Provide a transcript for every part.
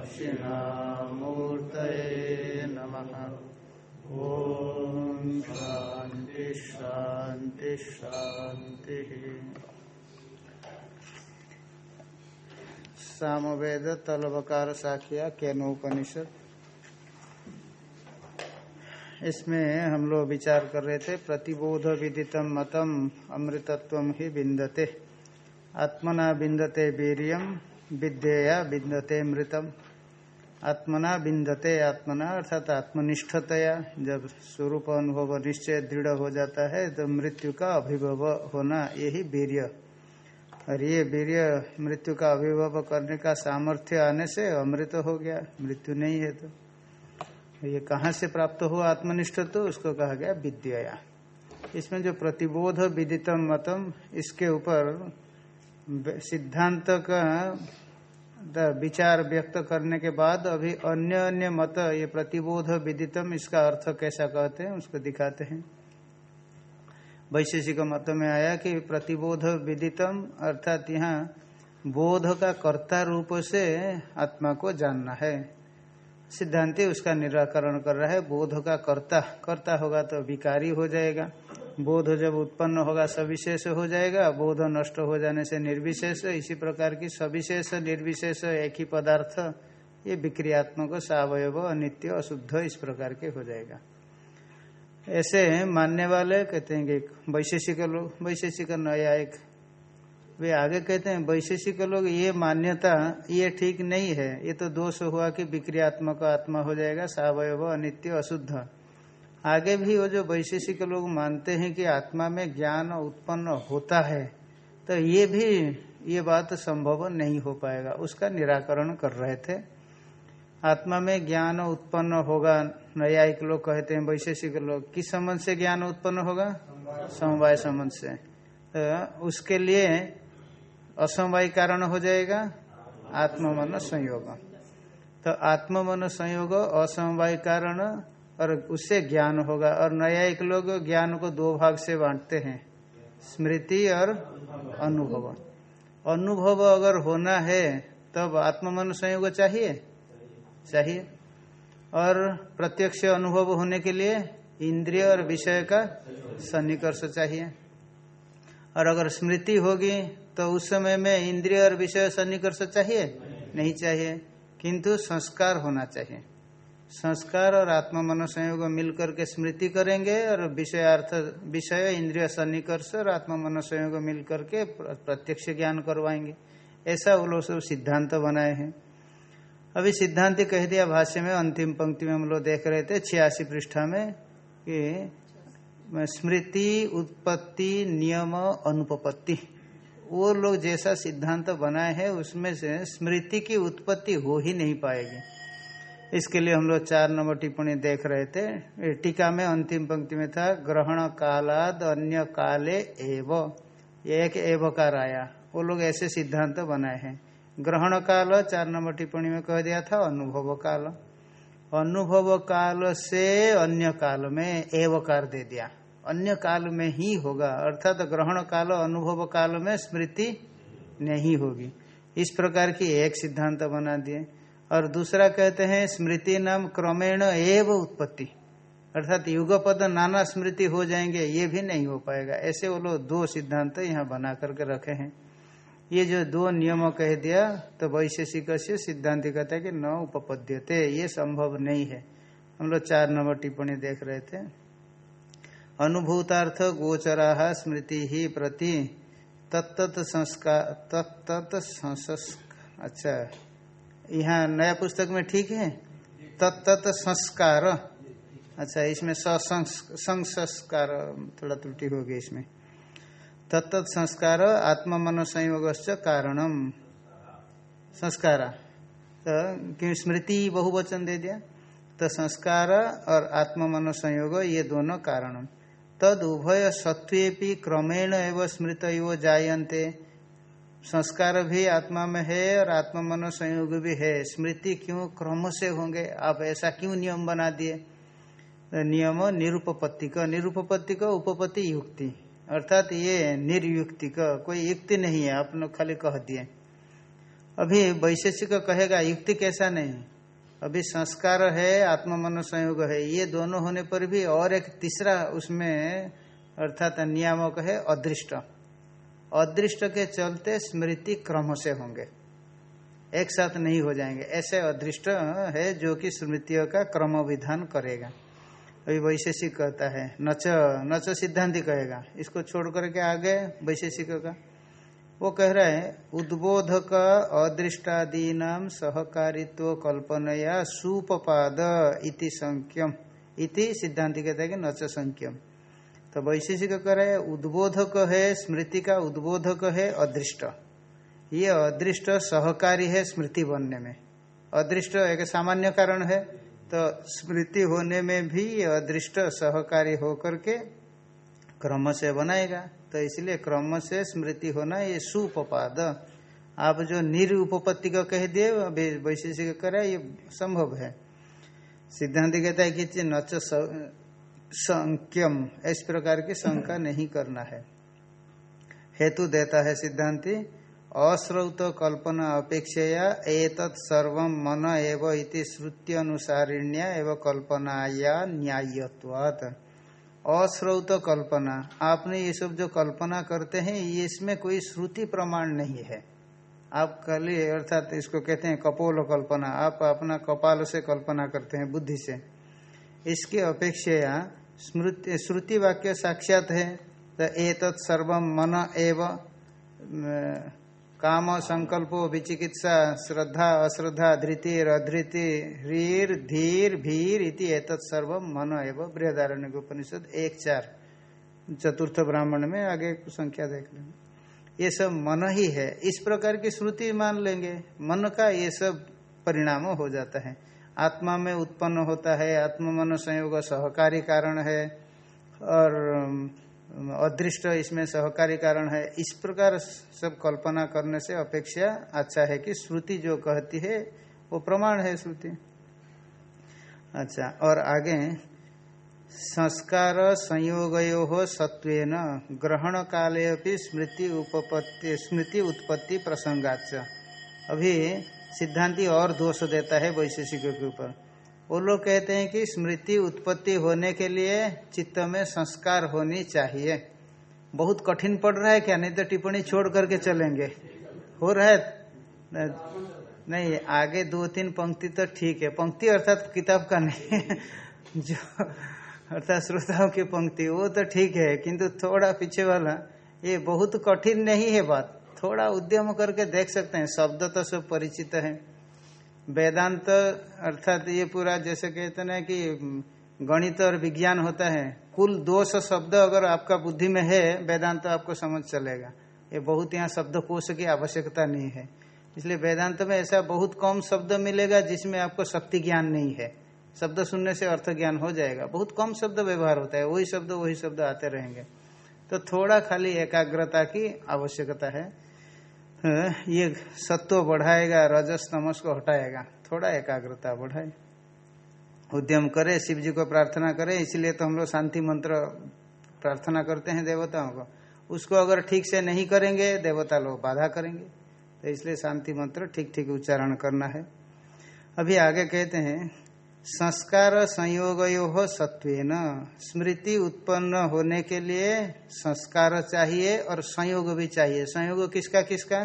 दक्षिणामूर्तये नमः। ॐ शान्ति शान्ति, शान्तिः। सामवेद तलवकार साखिया, केनोपनिषद। इसमें हम लोग विचार कर रहे थे, प्रतिबोध विदितम मतम, अमृतत्व ही बिंदते आत्मना बिंदते वीरियम विद्यया बिंदते मृतम। आत्मना बिंदते आत्मना, अर्थात आत्मनिष्ठतया जब स्वरूप अनुभव निश्चय दृढ़ हो जाता है तो मृत्यु का अभिभव होना यही वीर्य। और ये वीर्य मृत्यु का अभिभव करने का सामर्थ्य आने से अमृत हो गया, मृत्यु नहीं है तो। ये कहाँ से प्राप्त हुआ आत्मनिष्ठ तो उसको कहा गया विद्या इसमें जो प्रतिबोध विदितम मतम, इसके ऊपर सिद्धांत का विचार व्यक्त करने के बाद अभी अन्य अन्य मत, ये प्रतिबोध विदितम, इसका अर्थ कैसा कहते हैं, उसको दिखाते हैं। वैशेषिक मत में आया कि प्रतिबोध विदितम, अर्थात यहाँ बोध का कर्ता रूप से आत्मा को जानना है। सिद्धांति उसका निराकरण कर रहा है, बोध का कर्ता कर्ता होगा तो विकारी हो जाएगा। बोध जब उत्पन्न होगा, सविशेष हो जाएगा। बोध नष्ट हो जाने से निर्विशेष। इसी प्रकार की सविशेष, निर्विशेष, एक ही पदार्थ, ये विक्रियात्मक, सवयव, अनित्य, अशुद्ध, इस प्रकार के हो जाएगा। ऐसे मानने वाले कहते हैं कि वैशेषिक लोग, वैशेषिक न्यायिक वे आगे कहते हैं, वैशेषिक लोग, ये मान्यता, ये ठीक नहीं है। ये तो दोष हुआ कि विक्रियात्मक आत्मा हो जाएगा, सवयव, अनित्य, अशुद्ध। आगे भी वो जो वैशेषिक लोग मानते हैं कि आत्मा में ज्ञान उत्पन्न होता है तो ये भी ये बात संभव नहीं हो पाएगा। उसका निराकरण कर रहे थे। आत्मा में ज्ञान उत्पन्न होगा। न्यायिक लोग कहते हैं वैशेषिक लोग। किस संबंध से ज्ञान उत्पन्न होगा? समवाय संबंध से। तो उसके लिए असमवाय कारण हो जाएगा। आत्म मन संयोग तो आत्म मन संयोग असमवाय कारण और उससे ज्ञान होगा। और न्यायिक लोग ज्ञान को दो भाग से बांटते हैं, स्मृति और अनुभव। अनुभव अगर होना है, तब आत्म मन संयोग चाहिए? चाहिए। और प्रत्यक्ष अनुभव होने के लिए इंद्रिय और विषय का सन्निकर्ष चाहिए। और अगर स्मृति होगी तो उस समय में इंद्रिय और विषय सन्निकर्ष चाहिए? नहीं चाहिए। किंतु संस्कार होना चाहिए। संस्कार और आत्मा मन संयोग करके स्मृति करेंगे और विषयार्थ विषय, इंद्रिय सन्निकर्ष और आत्मा मन संयोग करके प्रत्यक्ष ज्ञान करवाएँगे। ऐसा वो लोग सब सिद्धांत बनाए हैं। अभी सिद्धांत कह दिया भाष्य में, अंतिम पंक्ति में हम लोग देख रहे थे, छियासी पृष्ठा में, कि स्मृति, उत्पत्ति, नियम, अनुपपत्ति। वो लोग जैसा सिद्धांत बनाए हैं, उसमें से स्मृति की उत्पत्ति हो ही नहीं पाएगी। इसके लिए हम लोग चार नंबर टिप्पणी देख रहे थे। टीका में अंतिम पंक्ति में था, ग्रहण कालाद अन्य काले एव। एक एवकार आया वो लोग ऐसे सिद्धांत तो बनाए हैं। ग्रहण काल, चार नंबर टिप्पणी में कह दिया था, अनुभव काल। अनुभव काल से अन्य काल में एवकार दे दिया। अन्य काल में ही होगा। अर्थात तो ग्रहण काल, अनुभव काल में स्मृति नहीं होगी। इस प्रकार की एक सिद्धांत बना दिए। और दूसरा कहते हैं, स्मृति नाम क्रमेण एव उत्पत्ति। अर्थात युगपद नाना स्मृति हो जाएँगे, ये भी नहीं हो पाएगा। ऐसे वो लोग दो सिद्धांत तो यहाँ बना करके रखे हैं। ये जो दो नियम कह दिया तो वैशेषिक से सिद्धांत कहता है कि न उपपद्यते, ये संभव नहीं है। हम लोग चार नंबर टिप्पणी देख रहे थे। अनुभूतार्थ गोचरा स्मृति ही प्रति तत्त संस्कार तत्त अच्छा। यहाँ नया पुस्तक में ठीक है? तत्त संस्कार। अच्छा इसमें संस्कार थोड़ा त्रुटि होगी इसमें। तत्त संस्कार आत्म मन संयोग कारणम। संस्कार। तो क्यों स्मृति बहुवचन दे दिया? तो संस्कार और आत्म मन संयोग ये दोनों कारण तद उभय सत्वे क्रमेण एवं स्मृत जायन्ते। संस्कार भी आत्मा में है और आत्मा मन संयोग भी है। स्मृति क्यों क्रम से होंगे? आप ऐसा क्यों नियम बना दिए? नियम निरुपपत्ति का निरुपपत्ति का उपपत्ति युक्ति। अर्थात ये निर्युक्ति का कोई युक्ति नहीं है, आपने खाली कह दिए। अभी वैशेषिक कहेगा, युक्ति कैसा नहीं? अभी संस्कार है आत्मा मन संयोग है। ये दोनों होने पर भी और एक तीसरा उसमें अर्थात नियामक है, अदृष्ट। अदृष्ट के चलते स्मृति क्रम से होंगे। एक साथ नहीं हो जाएँगे। ऐसे अदृष्ट है जो कि स्मृतियों का क्रम विधान करेगा। अभी वैशेषिक कहता है, नच नच सिद्धांति कहेगा। इसको छोड़ करके आगे वैशेषिक का। वो कह रहा है, उद्बोधक अदृष्टादी नाम सहकारित्व कल्पनया सुपपाद इति संख्यम। इति सिद्धांति कहता है कि नच संख्यम। तो वैशेषिक कह रहे उद्बोधक है, स्मृति का उद्बोधक है, अदृष्ट। ये अदृष्ट सहकारी है स्मृति बनने में। अदृष्ट एक सामान्य कारण है तो स्मृति होने में भी ये अदृष्ट सहकारी होकर के क्रम से बनाएगा। तो इसलिए क्रम से स्मृति होना ये सुपपाद आप जो निरुपपत्ति को कह दिए, अभी वैशेषिक करे ये संभव है। सिद्धांत कहता है कि नच संख्यम। इस प्रकार की शंका नहीं करना है। हेतु देता है सिद्धांति अश्रौत कल्पना अपेक्षया एतत् सर्व मन एवं इति श्रुत्यनुसारिण्या एवं कल्पनाया न्यायत्वात्। अश्रौत कल्पना आपने ये सब जो कल्पना करते हैं ये इसमें कोई श्रुति प्रमाण नहीं है। आप कल अर्थात इसको कहते हैं कपोल कल्पना। आप अपना कपाल से कल्पना करते हैं बुद्धि से। इसके अपेक्षया स्मृति श्रुति वाक्य साक्षात है तो एतत् सर्व मन एव काम संकल्पो विचिकित्सा, श्रद्धा, अश्रद्धा धृतिर अधृति ह्रीर धीर, भीर इति एतत् सर्व मन एवं। बृहदारण्य उपनिषद एक चार। चतुर्थ ब्राह्मण में आगे संख्या देख लेंगे। ये सब मन ही है। इस प्रकार की श्रुति मान लेंगे। मन का ये सब परिणाम हो जाता है। आत्मा में उत्पन्न होता है आत्म मन संयोग सहकारी कारण है, और अदृष्ट इसमें सहकारी कारण है। इस प्रकार सब कल्पना करने से अपेक्षा अच्छा है कि श्रुति जो कहती है, वो प्रमाण है श्रुति। अच्छा और आगे, संस्कार संयोगयो हो सत्व ग्रहण काले अपनी स्मृति उपपत्ति, स्मृति उत्पत्ति प्रसंगाच अभी सिद्धांति और दोष देता है वैशेषिकों के ऊपर। वो लोग कहते हैं कि स्मृति उत्पत्ति होने के लिए चित्त में संस्कार होनी चाहिए। बहुत कठिन पड़ रहा है क्या? नहीं तो टिप्पणी छोड़ करके चलेंगे। हो रहा है? नहीं, आगे दो तीन पंक्ति तो ठीक है। पंक्ति अर्थात किताब का नहीं, जो अर्थात श्रोताओं की पंक्ति, वो तो ठीक है, किंतु थोड़ा पीछे वाला, ये बहुत कठिन नहीं है बात। थोड़ा उद्यम करके देख सकते हैं। शब्द तो सब परिचित है। वेदांत अर्थात ये पूरा जैसे कहते ना कि गणित और विज्ञान होता है। कुल दो सौ शब्द अगर आपका बुद्धि में है, वेदांत आपको समझ चलेगा। ये बहुत यहाँ शब्द कोश की आवश्यकता नहीं है। इसलिए वेदांत में ऐसा बहुत कम शब्द मिलेगा जिसमें आपको शक्ति ज्ञान नहीं है। शब्द सुनने से अर्थ ज्ञान हो जाएगा। बहुत कम शब्द व्यवहार होता है। वही शब्द वही शब्द आते रहेंगे। तो थोड़ा खाली एकाग्रता की आवश्यकता है। हाँ, ये सत्व बढ़ाएगा रजस तमस को हटाएगा थोड़ा एकाग्रता बढ़ाए। उद्यम करे शिव जी को प्रार्थना करे इसलिए तो हम लोग शांति मंत्र प्रार्थना करते हैं देवताओं को। उसको अगर ठीक से नहीं करेंगे देवता लोग बाधा करेंगे। तो इसलिए शांति मंत्र ठीक ठीक उच्चारण करना है। अभी आगे कहते हैं संस्कार संयोग हो सत्व स्मृति उत्पन्न होने के लिए संस्कार चाहिए और संयोग भी चाहिए। संयोग किसका किसका?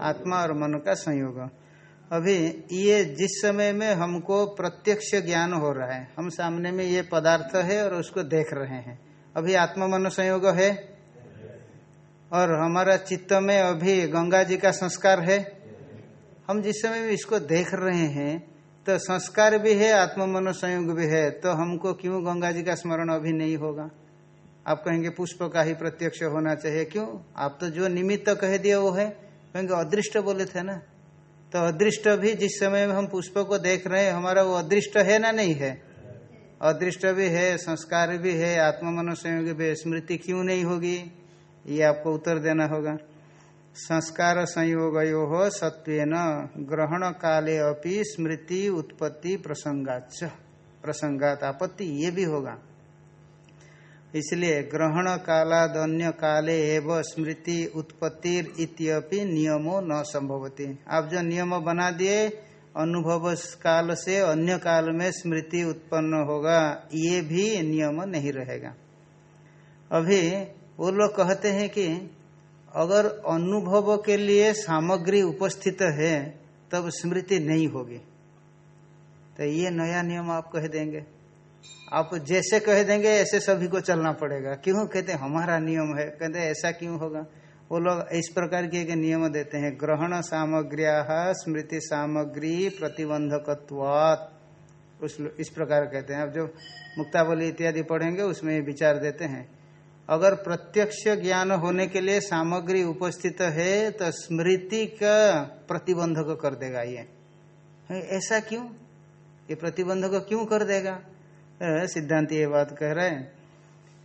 आत्मा और मन का संयोग। अभी ये जिस समय में हमको प्रत्यक्ष ज्ञान हो रहा है, हम सामने में ये पदार्थ है और उसको देख रहे हैं। अभी आत्मा मन संयोग है? और हमारा चित्त में अभी गंगा जी का संस्कार है? हम जिस समय में इसको देख रहे हैं तो संस्कार भी है आत्म मनो संयोग भी है तो हमको क्यों गंगा जी का स्मरण अभी नहीं होगा? आप कहेंगे पुष्प का ही प्रत्यक्ष होना चाहिए। क्यों? आप तो जो निमित्त तो कह दिया वो है। कहेंगे अदृष्ट बोले थे ना? तो अदृष्ट भी जिस समय में हम पुष्प को देख रहे हैं, हमारा वो अदृष्ट है ना नहीं है? अदृष्ट भी है, संस्कार भी है आत्म मनो संयोग भी स्मृति क्यों नहीं होगी? ये आपको उत्तर देना होगा। संस्कार संयोग हो ग्रहण काले अपि स्मृति, उत्पत्ति प्रसंगाच प्रसंगात आपत्ति, ये भी होगा। इसलिए ग्रहण कालाद अन्य काले एवं स्मृति, उत्पत्ति इत्यपि नियमो न संभवती। आप जो नियम बना दिए, अनुभव काल से अन्य काल में स्मृति उत्पन्न होगा, ये भी नियम नहीं रहेगा। अभी वो लोग कहते हैं कि अगर अनुभव के लिए सामग्री उपस्थित है, तब स्मृति नहीं होगी। तो ये नया नियम आप कह देंगे। आप जैसे कह देंगे, ऐसे सभी को चलना पड़ेगा। क्यों? कहते हमारा नियम है। कहते ऐसा क्यों होगा? वो लोग इस प्रकार के एक नियम देते हैं, ग्रहण सामग्रिया स्मृति सामग्री प्रतिबंधकत्वात। उस इस प्रकार कहते हैं। अब जो मुक्तावली इत्यादि पढ़ेंगे, उसमें विचार देते हैं अगर प्रत्यक्ष ज्ञान होने के लिए सामग्री उपस्थित है तो स्मृति का प्रतिबंधक कर देगा ये। ऐसा क्यों? ये प्रतिबंधक क्यों कर देगा? सिद्धांत ये बात कह रहे हैं।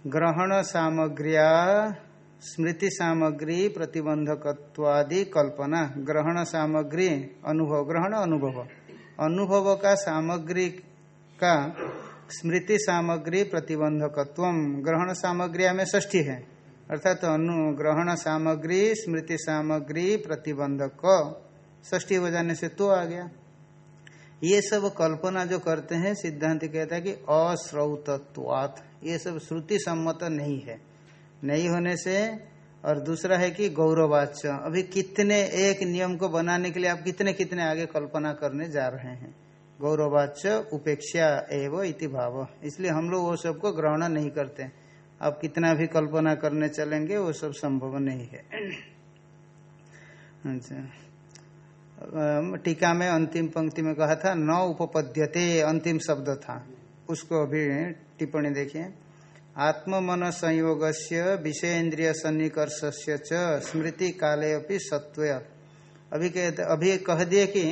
ग्रहण सामग्रिया, स्मृति सामग्री, प्रतिबंधकत्वादि कल्पना। ग्रहण सामग्री, अनुभव। ग्रहण अनुभव। अनुभव का सामग्री का स्मृति सामग्री प्रतिबंधकत्व ग्रहण सामग्री में ष्ठी है। अर्थात तो अनु ग्रहण सामग्री, स्मृति सामग्री, प्रतिबंधक। ष्ठी हो जाने से तो आ गया। ये सब कल्पना जो करते हैं, सिद्धांत कहता है कि अश्रौतत्वात। ये सब श्रुति सम्मत नहीं है। नहीं होने से, और दूसरा है कि गौरवाच्य। अभी कितने एक नियम को बनाने के लिए आप कितने कितने आगे कल्पना करने जा रहे हैं। गौरवाच्य उपेक्षा एवं इति भाव। इसलिए हम लोग वो सबको ग्रहण नहीं करते आप कितना भी कल्पना करने चलेंगे, वो सब संभव नहीं है। अच्छा। टीका में अंतिम पंक्ति में कहा था, न उपपद्यते, अंतिम शब्द था। उसको अभी टिप्पणी देखिए। आत्म मन संयोग से विषय इंद्रिय सन्निकर्ष स्मृति काले अपनी सत्व अभी कहते अभी कह दिए कि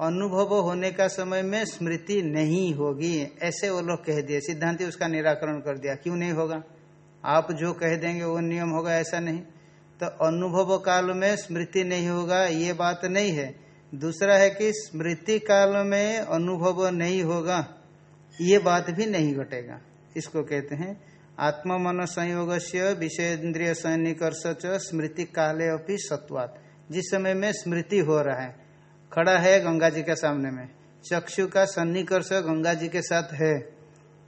अनुभव होने का समय में स्मृति नहीं होगी। ऐसे वो लोग कह दिए। सिद्धांति उसका निराकरण कर दिया। क्यों नहीं होगा? आप जो कह देंगे वो नियम होगा, ऐसा नहीं। तो अनुभव काल में स्मृति नहीं होगा, ये बात नहीं है। दूसरा है कि स्मृति काल में अनुभव नहीं होगा, ये बात भी नहीं घटेगा। इसको कहते हैं आत्म मन संयोग से विषय इंद्रिय सन्निकर्ष स्मृति काले अपनी सत्वात। जिस समय में स्मृति हो रहा है खड़ा है गंगा जी के सामने में। चक्षु का सन्निकर्ष गंगा जी के साथ है।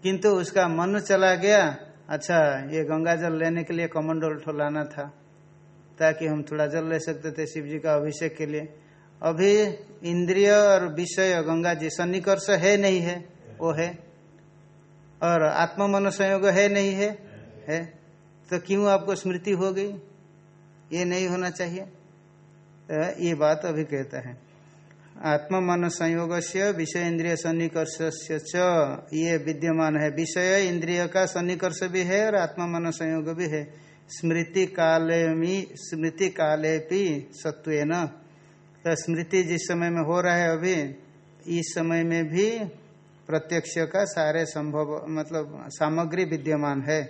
किंतु उसका मन चला गया अच्छा ये गंगा जल लेने के लिए कमंडल ठोलाना था, ताकि हम थोड़ा जल ले सकते थे शिव जी का अभिषेक के लिए। अभी इंद्रिय और विषय गंगा जी, सन्निकर्ष है नहीं है, वो है। और आत्म मन संयोग है नहीं है है। तो क्यों आपको स्मृति हो गई? ये नहीं होना चाहिए। तो ये बात अभी कहता है। आत्म मन संयोग से विषय इंद्रिय सन्निकर्ष ये विद्यमान है। विषय इंद्रिय का सन्निकर्ष भी है और आत्मा मन संयोग भी है। स्मृति काले में स्मृति काले भी सत्व तो स्मृति जिस समय में हो रहा है अभी, इस समय में भी प्रत्यक्ष का सारे संभव मतलब सामग्री विद्यमान है।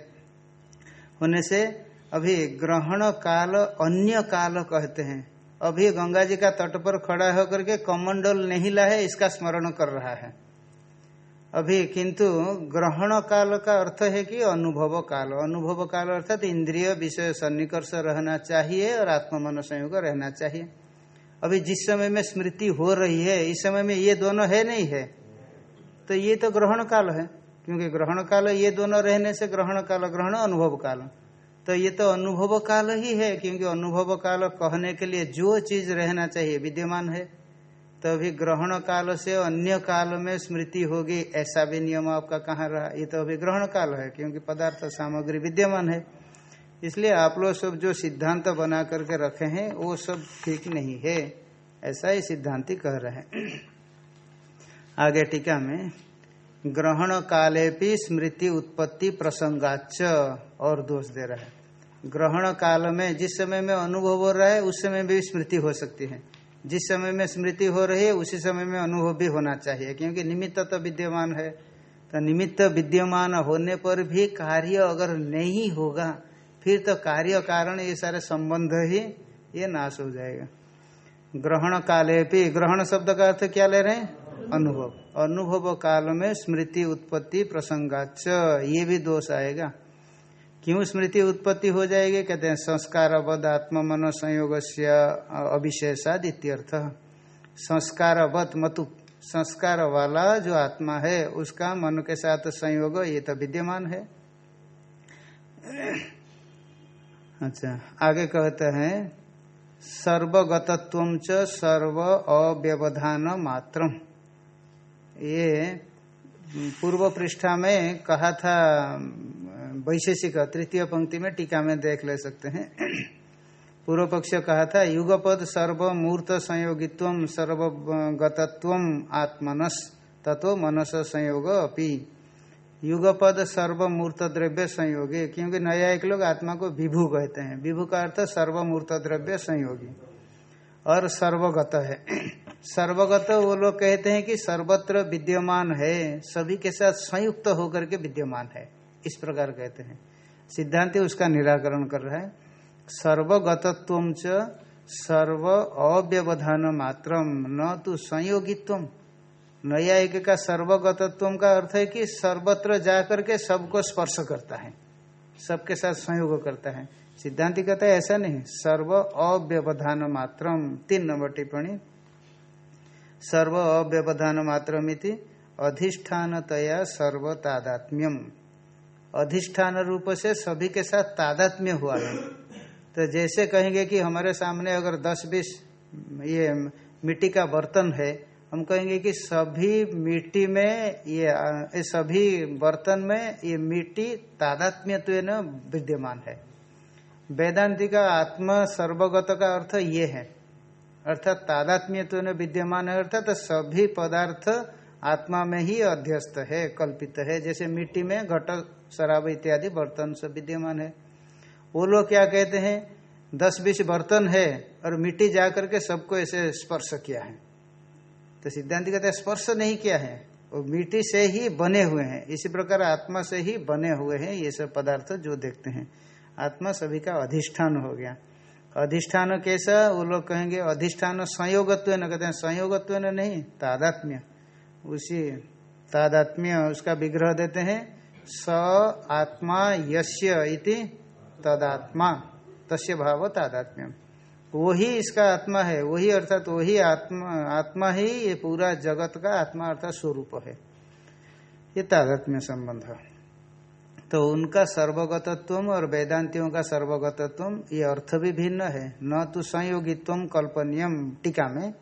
होने से अभी ग्रहण काल अन्य काल कहते हैं। अभी गंगा जी का तट पर खड़ा होकर के कमंडल नहीं ला है, इसका स्मरण कर रहा है। अभी किंतु ग्रहण काल का अर्थ है कि अनुभव काल। अनुभव काल अर्थात इंद्रिय विषय सन्निकर्ष रहना चाहिए और आत्म मन संयोग रहना चाहिए। अभी जिस समय में स्मृति हो रही है, इस समय में ये दोनों है नहीं है? तो ये तो ग्रहण काल है, क्योंकि ग्रहण काल, ये दोनों रहने से ग्रहण काल, ग्रहण अनुभव काल। तो ये तो अनुभव काल ही है, क्योंकि अनुभव काल कहने के लिए जो चीज़ रहना चाहिए, विद्यमान है तो अभी ग्रहण काल से अन्य काल में स्मृति होगी, ऐसा भी नियम आपका कहाँ रहा? ये तो अभी ग्रहण काल है, क्योंकि पदार्थ सामग्री विद्यमान है। इसलिए आप लोग सब जो सिद्धांत बना करके रखे हैं, वो सब ठीक नहीं है, ऐसा ही सिद्धांति कह रहे हैं। आगे टीका में, ग्रहण काले भी स्मृति उत्पत्ति प्रसंगाच और दोष दे रहा है। ग्रहण काल में जिस समय में अनुभव हो रहा है, उस समय भी स्मृति हो सकती है। जिस समय में स्मृति हो रही है, उसी समय में अनुभव भी होना चाहिए, क्योंकि निमित्त तो विद्यमान है। तो निमित्त विद्यमान होने पर भी कार्य अगर नहीं होगा, फिर तो कार्य कारण ये सारे संबंध ही, ये नाश हो जाएगा। ग्रहण काले भी, ग्रहण शब्द का अर्थ क्या ले रहे हैं? अनुभव। अनुभव काल में स्मृति उत्पत्ति प्रसंगाच ये भी दोष आएगा। क्यों स्मृति उत्पत्ति हो जाएगी? कहते हैं संस्कार अवध आत्म मन संयोग से अविशेषाद इत्यर्थ संस्कारवत मतु संस्कार वाला जो आत्मा है, उसका मन के साथ संयोग, ये तो विद्यमान है। अच्छा आगे कहते हैं, सर्वगतत्व च सर्व अव्यवधान मात्र ये पूर्व पृष्ठा में कहा था वैशेषिक, तृतीय पंक्ति में टीका में देख ले सकते हैं। पूर्व पक्ष कहा था, युगपद सर्वमूर्त संयोगित्व सर्वगतत्व आत्मनस, तत्व मनस संयोग अपि। युगपद सर्वमूर्त द्रव्य संयोगी, क्योंकि नया एक लोग आत्मा को विभू कहते हैं। विभू का अर्थ सर्वमूर्त द्रव्य संयोगी। और सर्वगत है। सर्वगत वो लोग कहते हैं कि सर्वत्र विद्यमान है, सभी के साथ संयुक्त होकर के विद्यमान है। इस प्रकार कहते हैं। सिद्धांत उसका निराकरण कर रहा है। सर्वगतत्व च सर्व अव्यवधान मात्र न तो संयोगित्व। न्यायिक का सर्वगतत्व का अर्थ है कि सर्वत्र जाकर के सबको स्पर्श करता है। सबके साथ संयोग करता है। सिद्धांति कहता है, ऐसा नहीं। सर्व अव्यवधान मात्र तीन नंबर टिप्पणी। सर्व अव्यवधान मात्र अधिष्ठानतया सर्व अधिष्ठान रूप से सभी के साथ तादात्म्य हुआ है। तो जैसे कहेंगे कि हमारे सामने अगर दस बीस ये मिट्टी का बर्तन है, हम कहेंगे कि सभी मिट्टी में ये सभी बर्तन में ये मिट्टी तादात्म्य विद्यमान है। वेदांति का आत्मा सर्वगत का अर्थ ये है। अर्थात तादात्म्य विद्यमान है, अर्थात तो सभी पदार्थ आत्मा में ही अध्यस्त है, कल्पित है। जैसे मिट्टी में घट शराब इत्यादि बर्तन सब विद्यमान है। वो लोग क्या कहते हैं? दस बीस बर्तन है और मिट्टी जाकर के सबको ऐसे स्पर्श किया है। तो सिद्धांत कहते हैं, स्पर्श नहीं किया है। वो मिट्टी से ही बने हुए हैं। इसी प्रकार आत्मा से ही बने हुए हैं ये सब पदार्थ जो देखते हैं। आत्मा सभी का अधिष्ठान हो गया। अधिष्ठान कैसा? वो लोग कहेंगे, अधिष्ठान संयोगत्व न, कहते हैं संयोगत्व नहीं, तादात्म्य। उसी तादात्म्य उसका विग्रह देते हैं, स आत्मा यश्य इति तदात्मा, तस्य भाव तादात्म्य वही इसका आत्मा है, वही अर्थात वही आत्मा आत्मा ही ये पूरा जगत का आत्मा अर्थात स्वरूप है। ये तादात्म्य संबंध तो उनका सर्वगतत्व और वेदांतियों का सर्वगतत्व ये अर्थ भी भिन्न है। न तो संयोगित्व कल्पनियम टीका में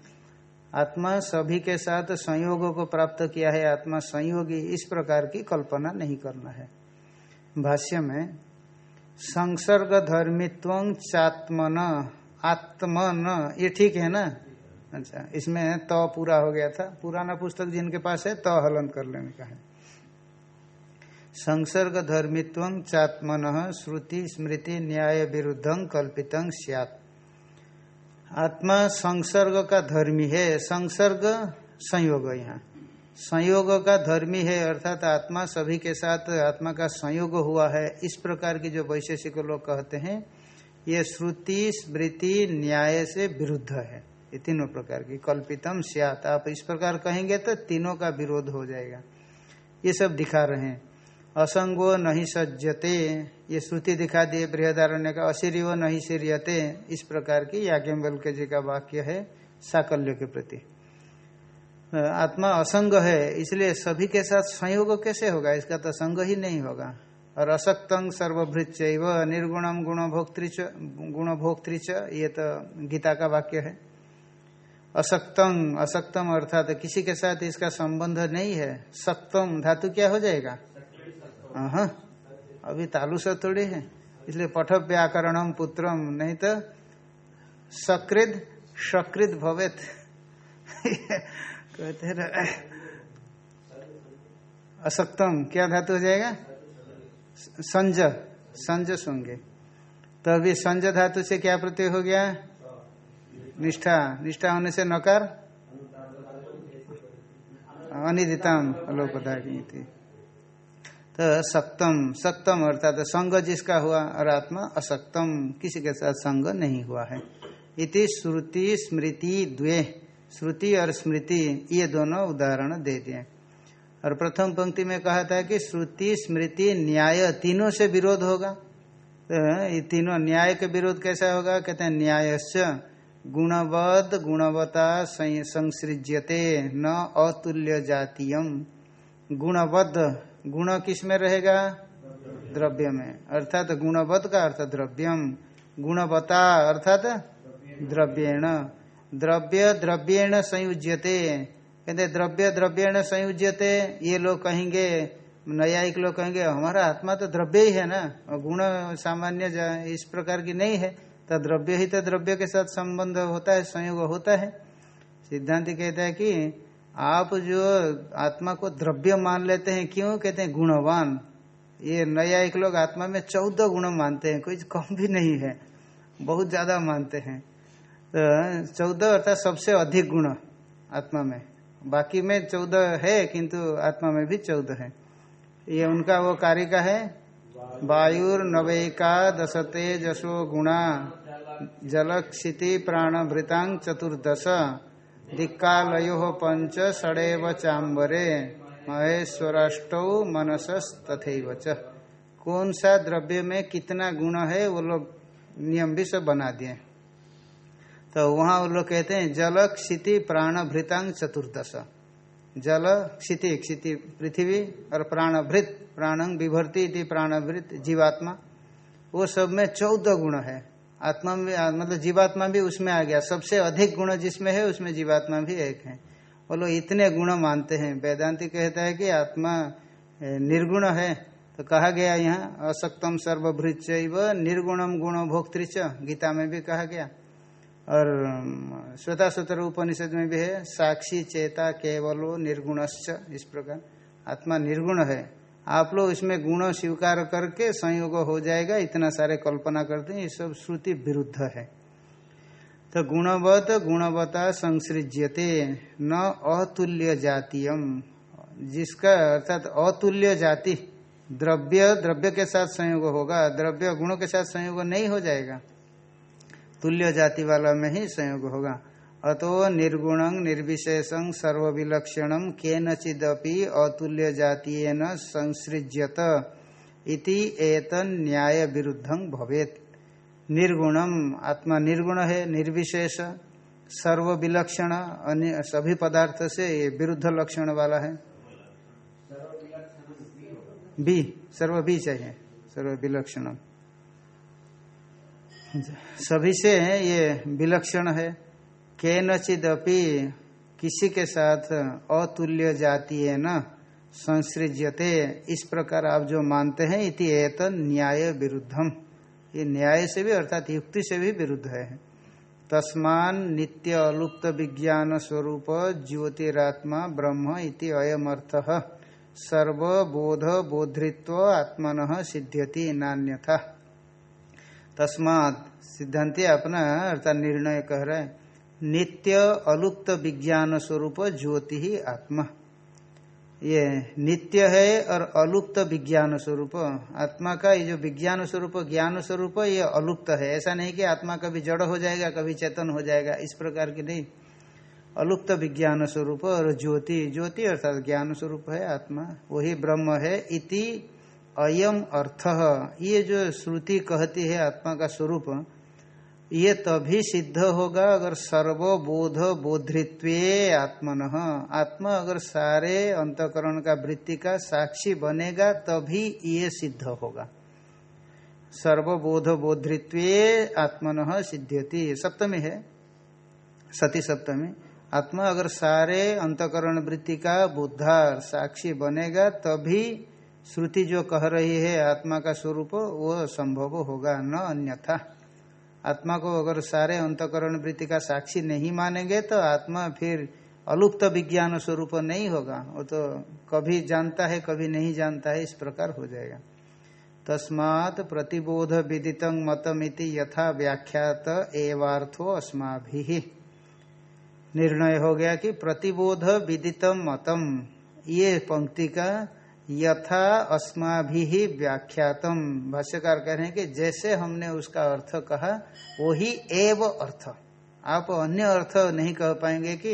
आत्मा सभी के साथ संयोग को प्राप्त किया है, आत्मा संयोगी इस प्रकार की कल्पना नहीं करना है। भाष्य में संसर्ग धर्मित्व चात्मन, आत्मन, ये ठीक है ना? अच्छा इसमें त तो पूरा हो गया था। पुराना पुस्तक जिनके पास है, त तो हलन कर लेने का है। संसर्ग धर्मित्व चात्मन, श्रुति, स्मृति, न्याय विरुद्ध कल्पित सियात। आत्मा संसर्ग का धर्मी है, संसर्ग संयोग यहाँ। संयोग का धर्मी है, अर्थात आत्मा सभी के साथ आत्मा का संयोग हुआ है, इस प्रकार की जो वैशेषिक लोग कहते हैं, ये श्रुति, स्मृति, न्याय से विरुद्ध है। ये तीनों प्रकार की, कल्पितम, सियात। आप इस प्रकार कहेंगे तो तीनों का विरोध हो जाएगा। ये सब दिखा रहे हैं। असंगो नहीं सज्जते। ये श्रुति दिखा दिए बृहदारण्य का अशिरिव नहीं सिरियते। इस प्रकार की याज्ञवल के जी का वाक्य है साकल्य के प्रति। आत्मा असंग है, इसलिए सभी के साथ संयोग कैसे होगा? इसका तो संग ही नहीं होगा। और असक्तं सर्वभृत निर्गुणम गुणभोक्तृच गुणभोक्तृच ये तो गीता का वाक्य है। असक्तम असक्तम अर्थात किसी के साथ इसका संबंध नहीं है। सक्तम धातु क्या हो जाएगा? अभी तालु से थोड़ी है। इसलिए पठ व्याकरणम पुत्रम नहीं तो सकृत सकृत भवेत। कहते असक्तम, क्या धातु हो जाएगा? संज संज सुंगे। तो अभी संज धातु से क्या प्रत्यय हो गया? निष्ठा। निष्ठा होने से नकार? अनिदितम की थी तो सक्तम सक्तम अर्थात संग जिसका हुआ और आत्मा असक्तम, किसी के साथ संग नहीं हुआ है। इति श्रुति, स्मृति, द्वे। श्रुति और स्मृति, ये दोनों उदाहरण दे दिए। और प्रथम पंक्ति में कहा था कि श्रुति, स्मृति, न्याय तीनों से विरोध होगा। तो ये तीनों न्याय के विरोध कैसा होगा? कहते हैं, न्यायस्य गुणवद गुणवता संसृज्यते न अतुल्य जातीयम गुणवद गुण किसमें रहेगा? द्रव्य में। अर्थात गुणवद का अर्थ द्रव्यम। गुणवता अर्थात द्रव्येण। द्रव्य द्रव्येण संयुज्यते। कहते द्रव्य द्रव्येण संयुज्यते, ये लोग कहेंगे, न्यायिक लोग कहेंगे, हमारा आत्मा तो द्रव्य ही है ना? गुण सामान्य इस प्रकार की नहीं है। तो द्रव्य ही तो द्रव्य के साथ संबंध होता है, संयोग होता है। सिद्धांत कहता है कि आप जो आत्मा को द्रव्य मान लेते हैं, क्यों? कहते हैं गुणवान। ये नया एक लोग आत्मा में चौदह गुण मानते हैं, कोई कम भी नहीं है, बहुत ज़्यादा मानते हैं। तो चौदह अर्थात सबसे अधिक गुण आत्मा में। बाकी में चौदह है, किंतु आत्मा में भी चौदह है। ये उनका वो कार्य का है? वायुर नवेका दशते जशो गुणा जल क्षिति प्राण भृतांग चतुर्दश। दिक्कालयो पंच षडेव चांबरे महेश्वराष्ट मनसस तथैव कौन सा द्रव्य में कितना गुण है, वो लोग नियम भी सब बना दिए। तो वहाँ वो लोग कहते हैं, जल क्षिति प्राण भृतांग चतुर्दश। जल क्षिति क्षिति पृथ्वी और प्राणभृत प्राणंग विभर्ति प्राणभृत जीवात्मा। वो सब में चौदह गुण है। आत्मा में मतलब जीवात्मा भी उसमें आ गया। सबसे अधिक गुण जिसमें है, उसमें जीवात्मा भी एक है। वो लोग इतने गुण मानते हैं। वेदांति कहता है कि आत्मा निर्गुण है। तो कहा गया यहाँ, असक्तम सर्वभृच निर्गुणम गुण भोक्तृच गीता में भी कहा गया। और श्वेता सूत्र उपनिषद में भी है, साक्षी चेता केवलो निर्गुणश्च। इस प्रकार आत्मा निर्गुण है। आप लोग इसमें गुण स्वीकार करके संयोग हो जाएगा, इतना सारे कल्पना करते हैं, ये सब श्रुति विरुद्ध है। तो गुणवत, गुणवता संसृज्यते, न अतुल्य जातीयम, जिसका अर्थात अतुल्य जाति, द्रव्य द्रव्य के साथ संयोग होगा, द्रव्य गुणों के साथ संयोग नहीं हो जाएगा, तुल्य जाति वाला में ही संयोग होगा। अतो निर्गुण, निर्विशेषं, सर्वविलक्षण केनचिदपि अतुल्य जातीय संसृज्यत इति एतन न्याय विरुद्धं भवेत। निर्गुणम, आत्मा निर्गुण है, निर्विशेष सर्व विलक्षण सभी पदार्थ से ये विरुद्ध लक्षण वाला है। बी, सर्व बी चाहिए सर्व विलक्षण सभी से ये विलक्षण है के किसी के साथ अतुल्य जाति है न? संसृज्यते। इस प्रकार आप जो मानते हैं, इति एत न्याय विरुद्धम। ये न्याय से भी अर्थात युक्ति से भी विरुद्ध है। तस्मान नित्य अलुप्त विज्ञान स्वरूप ज्योतिरात्मा ब्रह्म इति अयमर्थ। सर्वबोध बोधृत्व आत्मन सिद्ध्यति नान्यथा। तस्मात सिद्धांति अपना अर्थात निर्णय कह रहे हैं। नित्य अलुप्त विज्ञान स्वरूप ज्योति ही आत्मा। ये नित्य है और अलुप्त विज्ञान स्वरूप। आत्मा का ये जो विज्ञान स्वरूप, ज्ञान स्वरूप, ये अलुप्त है। ऐसा नहीं कि आत्मा कभी जड़ हो जाएगा, कभी चेतन हो जाएगा, इस प्रकार की नहीं। अलुप्त विज्ञान स्वरूप और ज्योति। ज्योति अर्थात ज्ञान स्वरूप है, आत्मा। वही ब्रह्म है, इति अयम अर्थ। ये जो श्रुति कहती है आत्मा का स्वरूप ये तभी सिद्ध होगा अगर सर्वबोध बोधृत्व आत्मन। आत्मा अगर सारे अंतकरण का वृत्ति का साक्षी बनेगा, तभी ये सिद्ध होगा। सर्वबोध बोधृत्व आत्मन सिद्ध्यति। सप्तमी है। सती सप्तमी। आत्मा अगर सारे अंतकरण वृत्ति का बुद्धार साक्षी बनेगा, तभी श्रुति जो कह रही है आत्मा का स्वरूप, वो संभव होगा, न अन्यथा। आत्मा को अगर सारे अंतकरण वृत्ति का साक्षी नहीं मानेंगे तो आत्मा फिर अलुप्त विज्ञान स्वरूप नहीं होगा। वो तो कभी जानता है, कभी नहीं जानता है, इस प्रकार हो जाएगा। तस्मात प्रतिबोध विदित मतमिति यथा व्याख्यात एवार्थो अस्मा निर्णय हो गया कि प्रतिबोध विदितम मतम। ये पंक्ति का यथा अस्मा भी व्याख्यातम। भाष्यकार कह रहे हैं कि जैसे हमने उसका अर्थ कहा, वही एव अर्थ। आप अन्य अर्थ नहीं कह पाएँगे कि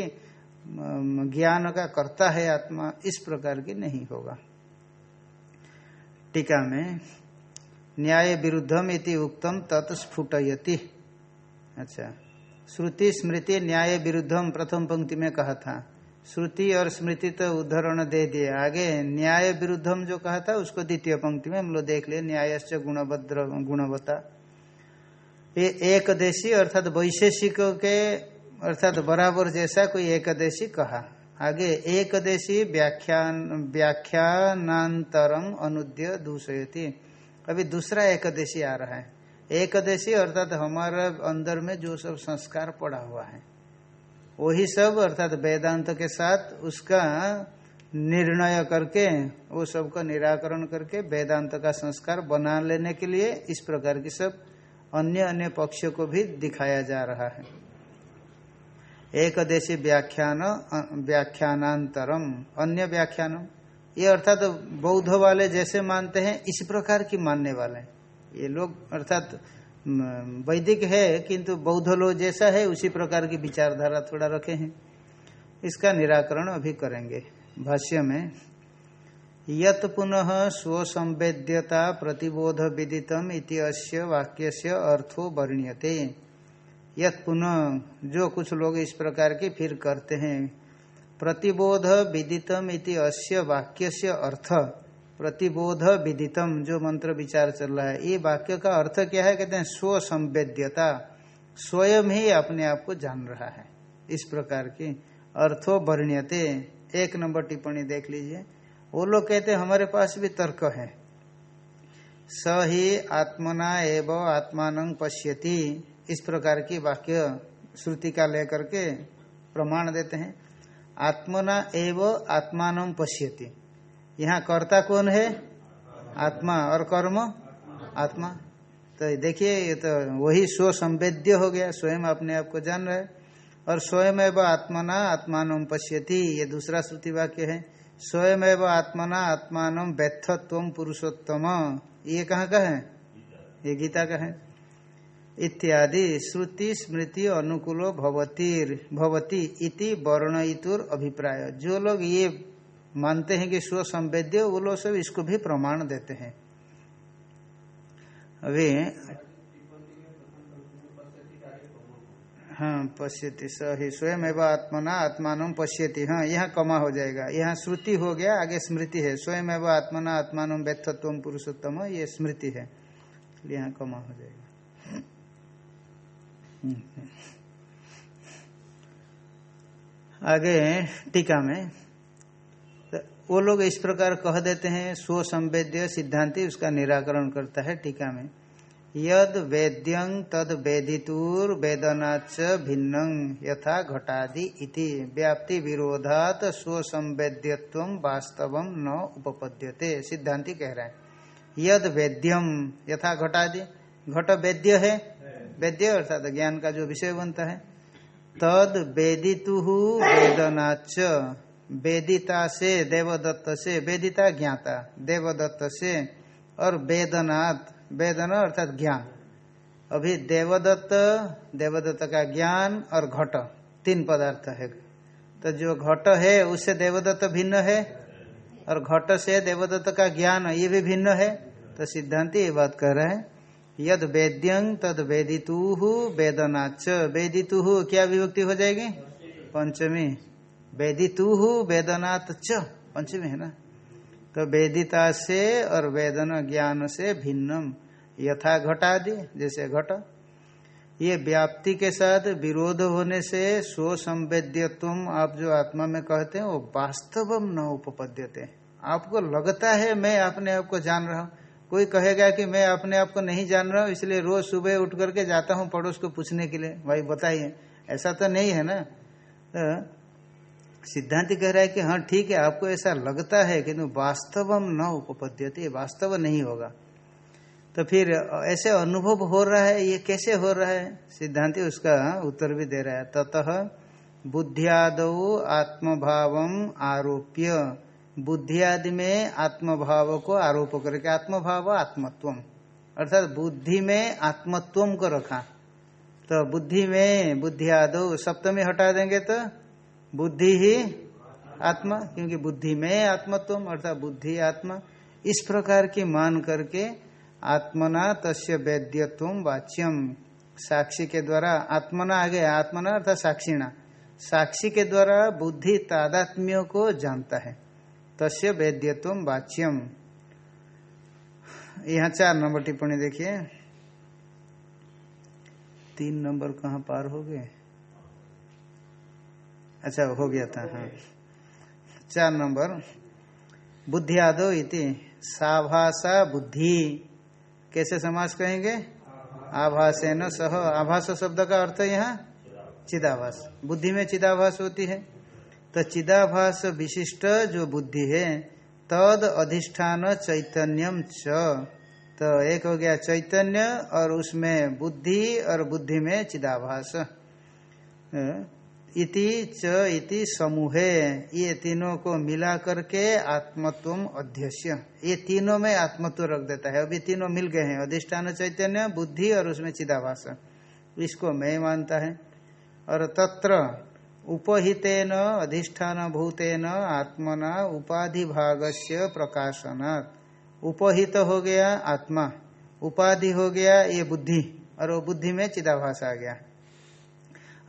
ज्ञान का कर्ता है आत्मा, इस प्रकार की नहीं होगा। टीका में, न्याय विरुद्धम इति उक्तम तत्स्फुटयति अच्छा। श्रुति स्मृति न्याय विरुद्धम प्रथम पंक्ति में कहा था। श्रुति और स्मृति तो उदाहरण दे दिए। आगे, न्याय विरुद्धम जो कहा था, उसको द्वितीय पंक्ति में हम लोग देख लिए, न्यायश्च गुणभद्र, गुणवत्ता। ये एक देशी अर्थात वैशेषिक के, अर्थात बराबर जैसा कोई एकदेशी कहा। आगे, एकदेशी व्याख्यान व्याख्यानांतरम अनुद्य दूषयती। अभी दूसरा एक देशी आ रहा है। एकदेशी अर्थात हमारा अंदर में जो सब संस्कार पड़ा हुआ है। वही सब, अर्थात वेदांत के साथ उसका निर्णय करके, वो सबका निराकरण करके वेदांत का संस्कार बना लेने के लिए इस प्रकार की सब अन्य अन्य पक्षों को भी दिखाया जा रहा है। एक देशी व्याख्यान व्याख्यानांतरम, अन्य व्याख्यान। ये अर्थात बौद्ध वाले जैसे मानते हैं, इस प्रकार की मानने वाले ये लोग, अर्थात वैदिक है, किंतु बौद्ध लोग जैसा है, उसी प्रकार की विचारधारा थोड़ा रखे हैं। इसका निराकरण अभी करेंगे भाष्य में। यत पुनः स्वसंवेद्यता प्रतिबोध विदितम इति अस्य वाक्य से अर्थो वर्ण्यते। यत पुनः जो कुछ लोग इस प्रकार के फिर करते हैं, प्रतिबोध विदितम इति अस्य वाक्य से अर्थ प्रतिबोध विदितम, जो मंत्र विचार चल रहा है। ये वाक्य का अर्थ क्या है? कहते हैं स्व संवेद्यता स्वयं ही अपने आप को जान रहा है। इस प्रकार की अर्थो वर्ण्यते। एक नंबर टिप्पणी देख लीजिए। वो लोग कहते हैं, हमारे पास भी तर्क है। स ही आत्मना एव आत्मान पश्यति। इस प्रकार की वाक्य श्रुति का लेकर के प्रमाण देते हैं। आत्मना एव आत्मान पश्यति। यहाँ कर्ता कौन है? आत्मा। और कर्म? आत्मा। तो देखिए, ये तो वही स्व संवेद्य हो गया, स्वयं अपने आप को जान रहे और स्वयं एवं आत्मना आत्मान पश्यति, ये दूसरा श्रुति वाक्य है। स्वयं एवं आत्मना आत्मान व्यथत्व पुरुषोत्तम। ये कहाँ का है? ये गीता का है। इत्यादि श्रुति स्मृति अनुकूलो भवतीर, भवती इति वर्णयितुर अभिप्राय। जो लोग ये मानते हैं कि स्व संवेद्य वो लोग सब इसको भी प्रमाण देते हैं। अभी हाँ पश्यति सही स्वयं एवं आत्मना, आत्मान पश्यति। हाँ यहाँ कमा हो जाएगा। यहाँ श्रुति हो गया, आगे स्मृति है। स्वयं एवं आत्मना, आत्मान व्यथत्व पुरुषोत्तम, ये स्मृति है। यहाँ कमा हो जाएगा। आगे टीका में वो लोग इस प्रकार कह देते हैं स्व संवेद्य सिद्धांति उसका निराकरण करता है टीका में। यद वेद्यं तद वेदितुर वेदनाच भिन्न यथा घटादि इति। व्याप्ति विरोधात स्व संवेद्यत्व वास्तव न उपपद्यते, सिद्धांति कह रहे हैं। यद वेद्यम यथा घटादि, घट वेद्य है? वेद्य अर्थात ज्ञान का जो विषय बनता है। तद वेदितु वेदनाच वेदिता से, देवदत्त से, वेदिता ज्ञाता, देवदत्त से, और वेदनाथ, वेदना अर्थात ज्ञान। अभी देवदत्त देवदत्त का ज्ञान और घट, तीन पदार्थ है। तो जो घट है, उससे देवदत्त भिन्न है, और घट से देवदत्त का ज्ञान, ये भी भिन्न है। तो सिद्धांत ये बात कर रहे हैं, यद वेद्यं तद वेदितु वेदनाच वेदितु क्या विभक्ति हो जाएगी? पंचमी। वेदितु वेदनाथ च। पंचमी है ना? तो वेदिता से और वेदन ज्ञान से भिन्नम। यथा घटादि, जैसे घट। ये व्याप्ति के साथ विरोध होने से स्व संवेद्यत्व आप जो आत्मा में कहते हैं, वो वास्तव न उपपद्यते। आपको लगता है, मैं अपने आप को जान रहा हूँ। कोई कहेगा कि मैं अपने आप को नहीं जान रहा हूँ, इसलिए रोज सुबह उठ करके जाता हूँ पड़ोस को पूछने के लिए। भाई, बताइए। ऐसा तो नहीं है ना? तो सिद्धांत कह रहा है कि हाँ ठीक है, आपको ऐसा लगता है कि वास्तव न उपपद्यते वास्तव नहीं होगा। तो फिर ऐसे अनुभव हो रहा है, ये कैसे हो रहा है? सिद्धांति उसका उत्तर भी दे रहा है। ततः बुद्धियाद आत्मभाव आरोप्य। बुद्धियादि में आत्मभाव को आरोप करके आत्मभाव आत्मत्व अर्थात बुद्धि में आत्मत्व को रखा। तो बुद्धि में बुद्धि आदो सप्तमी हटा देंगे तो बुद्धि ही आत्मा, क्योंकि बुद्धि में आत्मत्व, अर्थात बुद्धि आत्मा, इस प्रकार की मान करके आत्मना तस्य वेद्यत्व वाच्यम साक्षी के द्वारा आत्मना आगे, आत्मना अर्थात साक्षीणा। साक्षी के द्वारा बुद्धि तादात्म्य को जानता है। तस्य वेद्यत्व वाच्यम यहाँ चार नंबर टिप्पणी देखिए। तीन नंबर कहाँ पार हो गए? अच्छा हो गया था हाँ। चार नंबर। बुद्धियादो इति साभाषा बुद्धि। कैसे समास कहेंगे? आभासेन सह, आभास शब्द का अर्थ यहाँ? चिदाभास। बुद्धि में चिदाभास होती है। तो चिदाभास विशिष्ट जो बुद्धि है, तद अधिष्ठान चैतन्यम च। तो एक हो गया चैतन्य, और उसमें बुद्धि, और बुद्धि में चिदाभास। इति च इति समूहे। ये तीनों को मिला करके आत्मत्व अध्यक्ष ये तीनों में आत्मत्व रख देता है। अभी तीनों मिल गए हैं। अधिष्ठान चैतन्य, बुद्धि और उसमें चिदाभास। इसको मैं मानता है। और तत्र उपहितेन अधिष्ठान भूतेन आत्मना उपाधि भाग से प्रकाशनात्। उपहित हो गया आत्मा। उपाधि हो गया ये बुद्धि। और वो बुद्धि में चिदाभास आ गया।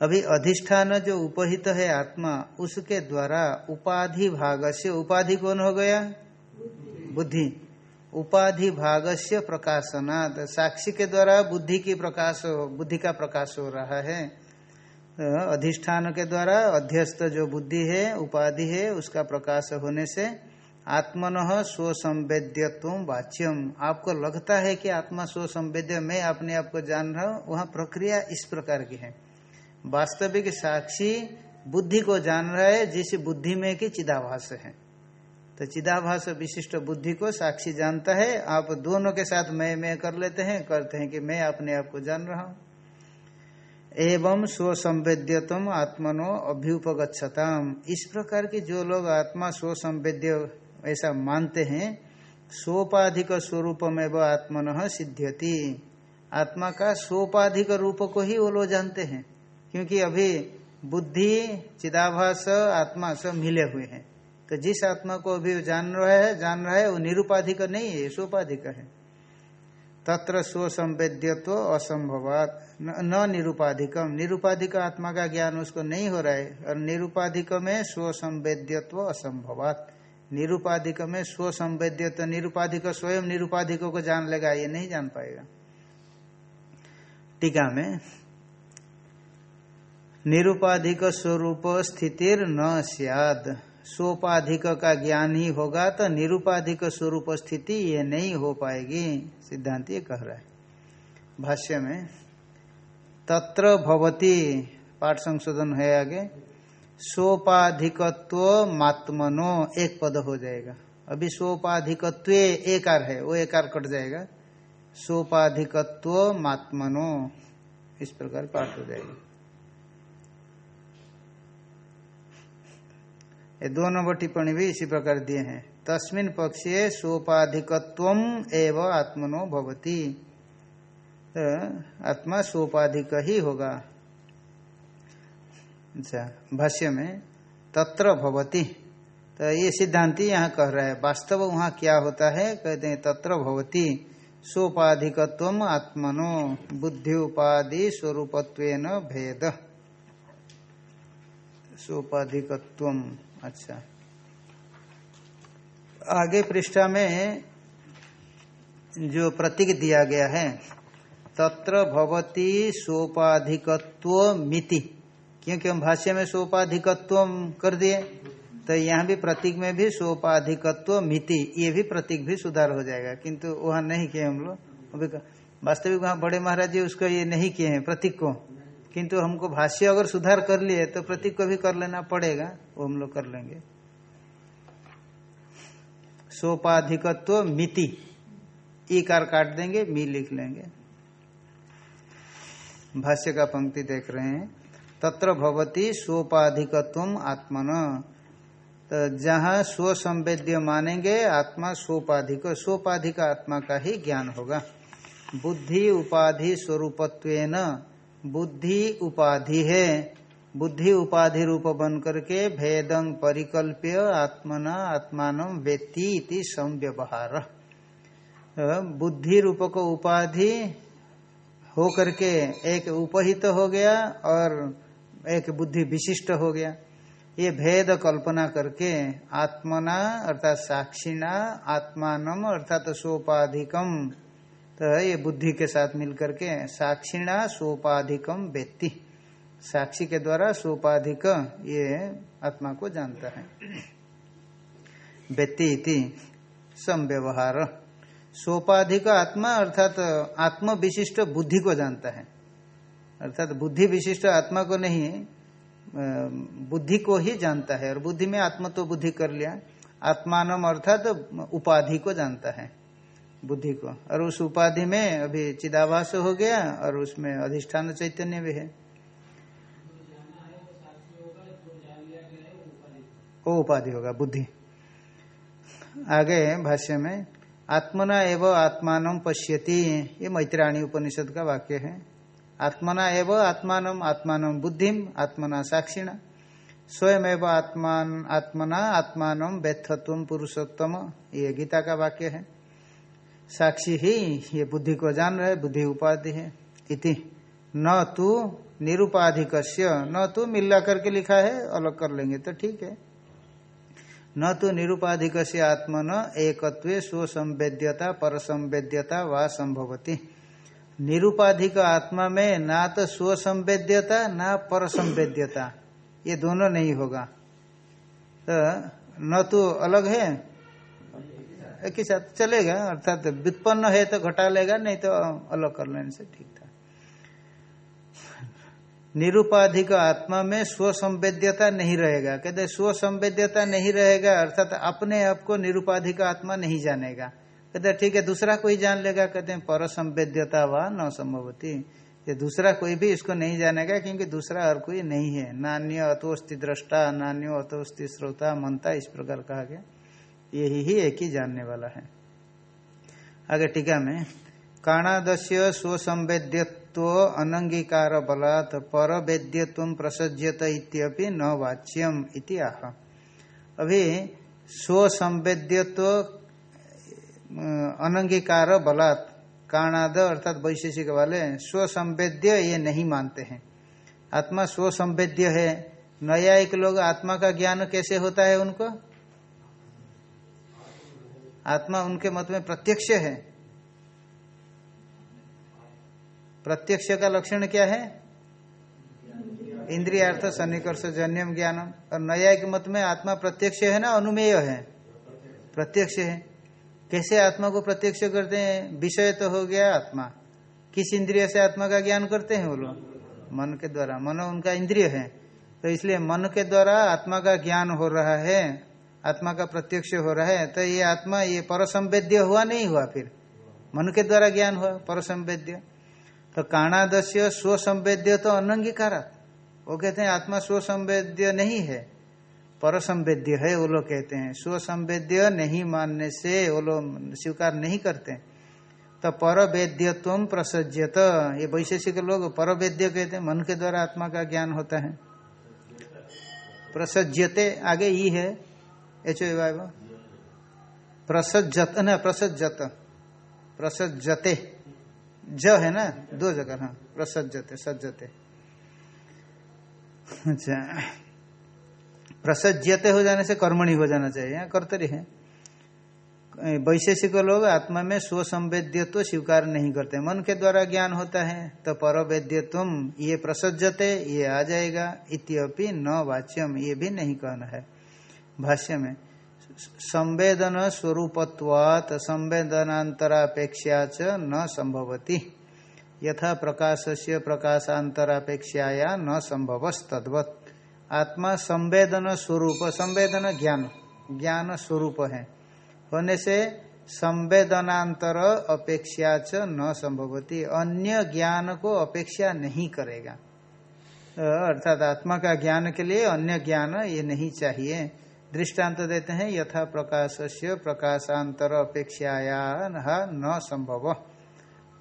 अभी अधिष्ठान जो उपहित है आत्मा, उसके द्वारा उपाधि भाग से उपाधि कौन हो गया? बुद्धि। उपाधि भाग से प्रकाशनात्, साक्षी के द्वारा बुद्धि की प्रकाश बुद्धि का प्रकाश हो रहा है। तो अधिष्ठान के द्वारा अध्यस्त जो बुद्धि है, उपाधि है, उसका प्रकाश होने से आत्मन स्व संवेद्यत्व वाच्यम। आपको लगता है कि आत्मा स्व संवेद्य मैं अपने आप को जान रहा हूँ, वहाँ प्रक्रिया इस प्रकार की है। वास्तविक साक्षी बुद्धि को जान रहा है, जिस बुद्धि में की चिदाभास है। तो चिदाभास विशिष्ट बुद्धि को साक्षी जानता है। आप दोनों के साथ मैं मैं कर लेते हैं, करते हैं कि मैं अपने आप को जान रहा हूँ। एवं स्व संवेद्यतम आत्मनो अभ्युपगछताम इस प्रकार की जो लोग आत्मा स्व संवेद्य ऐसा मानते हैं, सोपाधिक स्वरूप में वह आत्मन सिद्ध्यति। आत्मा का सोपाधिक रूप को ही वो लोग जानते हैं। क्योंकि अभी बुद्धि, चिदाभास, आत्मा सब मिले हुए हैं। तो जिस आत्मा को अभी जान रहा है, जान रहा है, वो निरुपाधिक नहीं है सोपाधिक है। तत्र स्व संवेद्यत्व असंभवात। न निरुपाधिकम निरुपाधिक। आत्मा का ज्ञान उसको नहीं हो रहा है। और निरुपाधिक में स्व संवेद्यत्व असंभवात। निरुपाधिक में स्व संवेद्य तो निरुपाधिक स्वयं निरुपाधिकों को जान लेगा, ये नहीं जान पाएगा। टीका में निरुपाधिक स्वरूप स्थितिर न सियाद। सोपाधिक का ज्ञान ही होगा तो निरुपाधिक स्वरूप स्थिति ये नहीं हो पाएगी, सिद्धांत ये कह रहा है। भाष्य में, तत्र भवती, पाठ संशोधन है आगे, सोपाधिकत्व मात्मनो, एक पद हो जाएगा। अभी सोपाधिकत्व एकार है, वो एकार कट जाएगा। सोपाधिकत्व मात्मनो, इस प्रकार पाठ हो जाएगा। ये दो नंबर टिप्पणी भी इसी प्रकार दिए हैं। तस्मिन पक्षे सोपाधिकत्व एव आत्मनो भवती। तो आत्मा सोपाधिक ही होगा। अच्छा भाष्य में तत्र भवती। तो ये सिद्धांति यहाँ कह रहा है। वास्तव वहाँ क्या होता है? कहते हैं तत्र भवती। सोपाधिकत्व आत्मनो बुद्धि उपाधि स्वरूपत्व भेद। सोपाधिकत्व। अच्छा। आगे पृष्ठा में जो प्रतीक दिया गया है, तत्र भवती सोपाधिकत्व मिति। क्योंकि हम भाष्य में सोपाधिकत्व कर दिए। तो यहाँ भी प्रतीक में भी सोपाधिकत्व मिति, ये भी प्रतीक भी सुधार हो जाएगा। किंतु वहाँ नहीं किए हम लोग। वास्तविक वहाँ बड़े महाराज जी उसका ये नहीं किए हैं प्रतीक को। किंतु हमको भाष्य अगर सुधार कर लिए तो प्रतीक को भी कर लेना पड़ेगा, वो हम लोग कर लेंगे। सोपाधिकत्व मिति ई कार काट देंगे, मी लिख लेंगे। भाष्य का पंक्ति देख रहे हैं। तत्र भवती सोपाधिकत्व आत्मन। तो जहाँ स्व संवेद्य मानेंगे, आत्मा सोपाधिक सोपाधिक आत्मा का ही ज्ञान होगा। बुद्धि उपाधि स्वरूपत्व बुद्धि उपाधि है। बुद्धि उपाधि रूप बन करके भेदं परिकल्प्य आत्मना आत्मान व्यक्ति इति संव्यवहार। बुद्धि रूप को उपाधि हो करके एक उपहित हो गया और एक बुद्धि विशिष्ट हो गया। ये भेद कल्पना करके आत्मना अर्थात साक्षिणा आत्मान अर्थात सोपाधिकम तो ये बुद्धि के साथ मिलकर के साक्षिणा सोपाधिकम व्यक्ति। साक्षी के द्वारा सोपाधिक ये आत्मा को जानता है। व्यक्ति इति संव्यवहार। सोपाधिक आत्मा अर्थात आत्म विशिष्ट बुद्धि को जानता है। अर्थात बुद्धि विशिष्ट आत्मा को नहीं बुद्धि को ही जानता है। और बुद्धि में आत्म तो बुद्धि कर लिया। आत्मान अर्थात उपाधि को जानता है। बुद्धि को। और उस उपाधि में अभी चिदाभास हो गया और उसमें अधिष्ठान चैतन्य भी है। वो उपाधि होगा, बुद्धि। आगे भाष्य में, आत्मना एवं आत्मान पश्यति, ये मैत्राणी उपनिषद का वाक्य है। आत्मना एवं आत्मान आत्मान बुद्धिम आत्मना साक्षिणा। स्वयं एवं आत्मान, आत्मना, आत्मान व्यथत्व पुरुषोत्तम, ये गीता का वाक्य है। साक्षी ही, ये बुद्धि को जान रहे, बुद्धि उपाधि है। इति। न तो निरुपाधिक न तो मिला करके लिखा है, अलग कर लेंगे तो ठीक है। न तो निरुपाधिक आत्मन एकत्व स्वसंवेद्यता पर संवेद्यता व संभवती। निरुपाधिक आत्मा में ना तो स्वसंवेद्यता, ना पर संवेद्यता ये दोनों नहीं होगा। तो न तो अलग है ही साथ चलेगा, अर्थात व्युत्पन्न है तो घटा लेगा, नहीं तो अलग कर लेने से ठीक था। निरुपाधिक आत्मा में स्व संवेद्यता नहीं रहेगा। कहते स्व संवेद्यता नहीं रहेगा, अर्थात अपने आप को निरुपाधिक आत्मा नहीं जानेगा। कहते ठीक है, दूसरा कोई जान लेगा। कहते हैं पर संवेद्यता व न संभवती। ये दूसरा कोई भी इसको नहीं जानेगा, क्योंकि दूसरा और कोई नहीं है। नान्य अतोस्ति दृष्टा नान्यो अतोस्ति श्रोता मनता इस प्रकार कहा गया। यही ही एक ही जानने वाला है। आगे टीका में, काणादस्य स्वसंवेद्यत्व अनंगीकार बलात् पर वेद्यत्व प्रसज्यत न वाच्यम इति आह। अभी, स्वसंवेद्यत्व अनंगीकार बलात् काणाद अर्थात वैशेषिक वाले स्वसंवेद्य ये नहीं मानते हैं। आत्मा स्वसंवेद्य है। नया एक लोग आत्मा का ज्ञान कैसे होता है उनको? आत्मा उनके मत में प्रत्यक्ष है। प्रत्यक्ष का लक्षण क्या है? इंद्रियार्थ, सन्निकर्ष, जन्यम, ज्ञानम। और नया के मत में आत्मा प्रत्यक्ष है ना, अनुमेय है? प्रत्यक्ष है। कैसे आत्मा को प्रत्यक्ष करते हैं? विषय तो हो गया आत्मा। किस इंद्रिय से आत्मा का ज्ञान करते हैं वो लोग? मन के द्वारा। मन उनका इंद्रिय है। तो इसलिए मन के द्वारा आत्मा का ज्ञान हो रहा है। आत्मा का प्रत्यक्ष हो रहा है तो ये आत्मा, ये परसंवेद्य हुआ नहीं हुआ फिर? मन के द्वारा ज्ञान हुआ, परसंवेद्य। तो काणादस्य स्वसंवेद्य तो अनंगीकार। वो कहते हैं, आत्मा स्वसंवेद्य नहीं है, परसंवेद्य है, वो लोग कहते हैं। स्वसंवेद्य नहीं मानने से वो लोग स्वीकार नहीं करते तो पर वेद्यत्व प्रसज्यत। ये वैशेषिक लोग पर वेद्य कहते हैं, मन के द्वारा आत्मा का ज्ञान होता है। प्रसज्यते आगे ई है एच ओ प्रसज्जत न प्रसज्जत। प्रसजते ज है ना? दो जगह हाँ। प्रसजते सज्जते। अच्छा। प्रसज्यते हो जाने से कर्मणी हो जाना चाहिए यहाँ कर्तरी है। वैशेषिक लोग आत्मा में स्व संवेद्यत्व स्वीकार नहीं करते। मन के द्वारा ज्ञान होता है तो पर तुम ये प्रसज्जते, ये आ जाएगा। इत्यपि न वाच्यम, ये भी नहीं कहना है। भाष्य में, संवेदन स्वरूपत्वात संवेदनांतरापेक्षा च न संभवती। यथा प्रकाश से प्रकाशांतरापेक्षाया न संभव तद्वत आत्मा संवेदन स्वरूप, संवेदन ज्ञान ज्ञान स्वरूप है। होने से संवेदनांतर अपेक्षा च न संभवती। अन्य ज्ञान को अपेक्षा नहीं करेगा। अर्थात आत्मा का ज्ञान के लिए अन्य ज्ञान ये नहीं चाहिए। दृष्टांत देते हैं, यथा प्रकाश से प्रकाशांतर अपेक्षाया न संभव।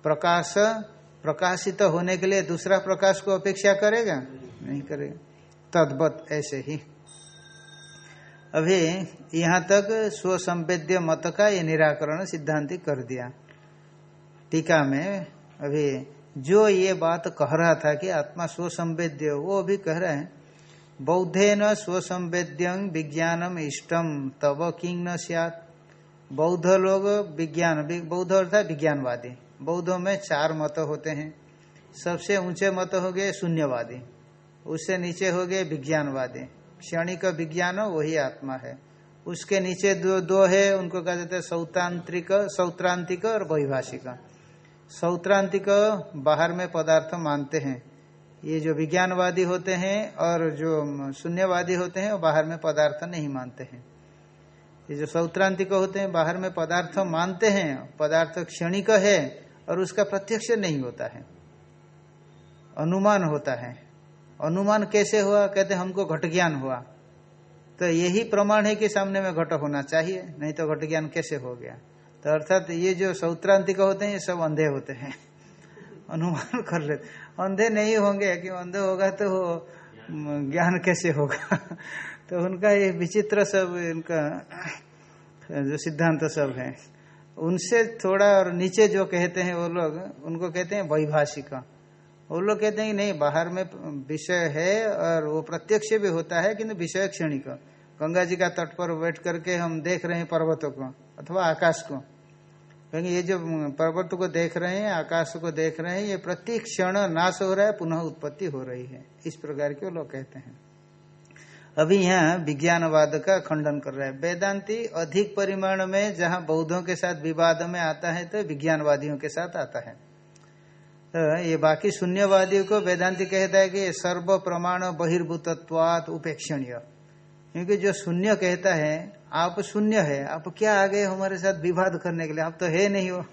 प्रकाश, प्रकाशित तो होने के लिए दूसरा प्रकाश को अपेक्षा करेगा? नहीं करेगा। तद्वत ऐसे ही। अभी यहाँ तक स्वसंवेद्य मत का ये निराकरण सिद्धांति कर दिया। टीका में अभी जो ये बात कह रहा था कि आत्मा स्वसंवेद्य, वो अभी कह रहे हैं बौद्धे न स्वसंवेद्यं विज्ञानम इष्टम तब किंग न सियात। बौद्ध लोग विज्ञान बौद्ध अर्थात विज्ञानवादी। बौद्धों में चार मत होते हैं। सबसे ऊँचे मत हो गए शून्यवादी। उससे नीचे हो गए विज्ञानवादी। क्षणिक विज्ञान, वही आत्मा है। उसके नीचे दो दो है, उनको कहा जाता है सौतांत्रिक, सौत्रांतिक और वैभाषिक। सौत्रांतिक बाहर में पदार्थ मानते हैं। ये जो विज्ञानवादी होते हैं और जो शून्यवादी होते हैं, वो बाहर में पदार्थ नहीं मानते हैं। ये जो सौत्रांतिक होते हैं, बाहर में पदार्थ मानते हैं, पदार्थ क्षणिक है और उसका प्रत्यक्ष नहीं होता है। अनुमान होता है। अनुमान कैसे हुआ? कहते हमको घट ज्ञान हुआ। तो यही प्रमाण है कि सामने में घट होना चाहिए, नहीं तो घट ज्ञान कैसे हो गया? तो अर्थात ये जो सौत्रांतिक होते हैं, ये सब अंधे होते हैं। अनुमान कर लेते अंधे नहीं होंगे, कि अंधे होगा तो ज्ञान कैसे होगा? तो उनका ये विचित्र सब, इनका जो सिद्धांत सब है। उनसे थोड़ा और नीचे जो कहते हैं वो लोग, उनको कहते हैं वैभाषिक। वो लोग कहते हैं नहीं, बाहर में विषय है और वो प्रत्यक्ष भी होता है, किंतु विषय क्षणिक। गंगा जी का तट पर बैठ करके हम देख रहे हैं पर्वतों को, अथवा आकाश को। क्योंकि ये जो पर्वत को देख रहे हैं, आकाश को देख रहे हैं, ये प्रति क्षण नाश हो रहा है, पुनः उत्पत्ति हो रही है। इस प्रकार के लोग कहते हैं। अभी यहाँ विज्ञानवाद का खंडन कर रहा है। वेदांति अधिक परिमाण में, जहाँ बौद्धों के साथ विवाद में आता है तो विज्ञानवादियों के साथ आता है। तो ये बाकी शून्यवादियों को वेदांति कहता है कि सर्व प्रमाण बहिर्भूतत्वात उपेक्षणीय। क्योंकि जो शून्य कहता है आप शून्य है, आप क्या आ गए हमारे साथ विवाद करने के लिए? आप तो है नहीं हो।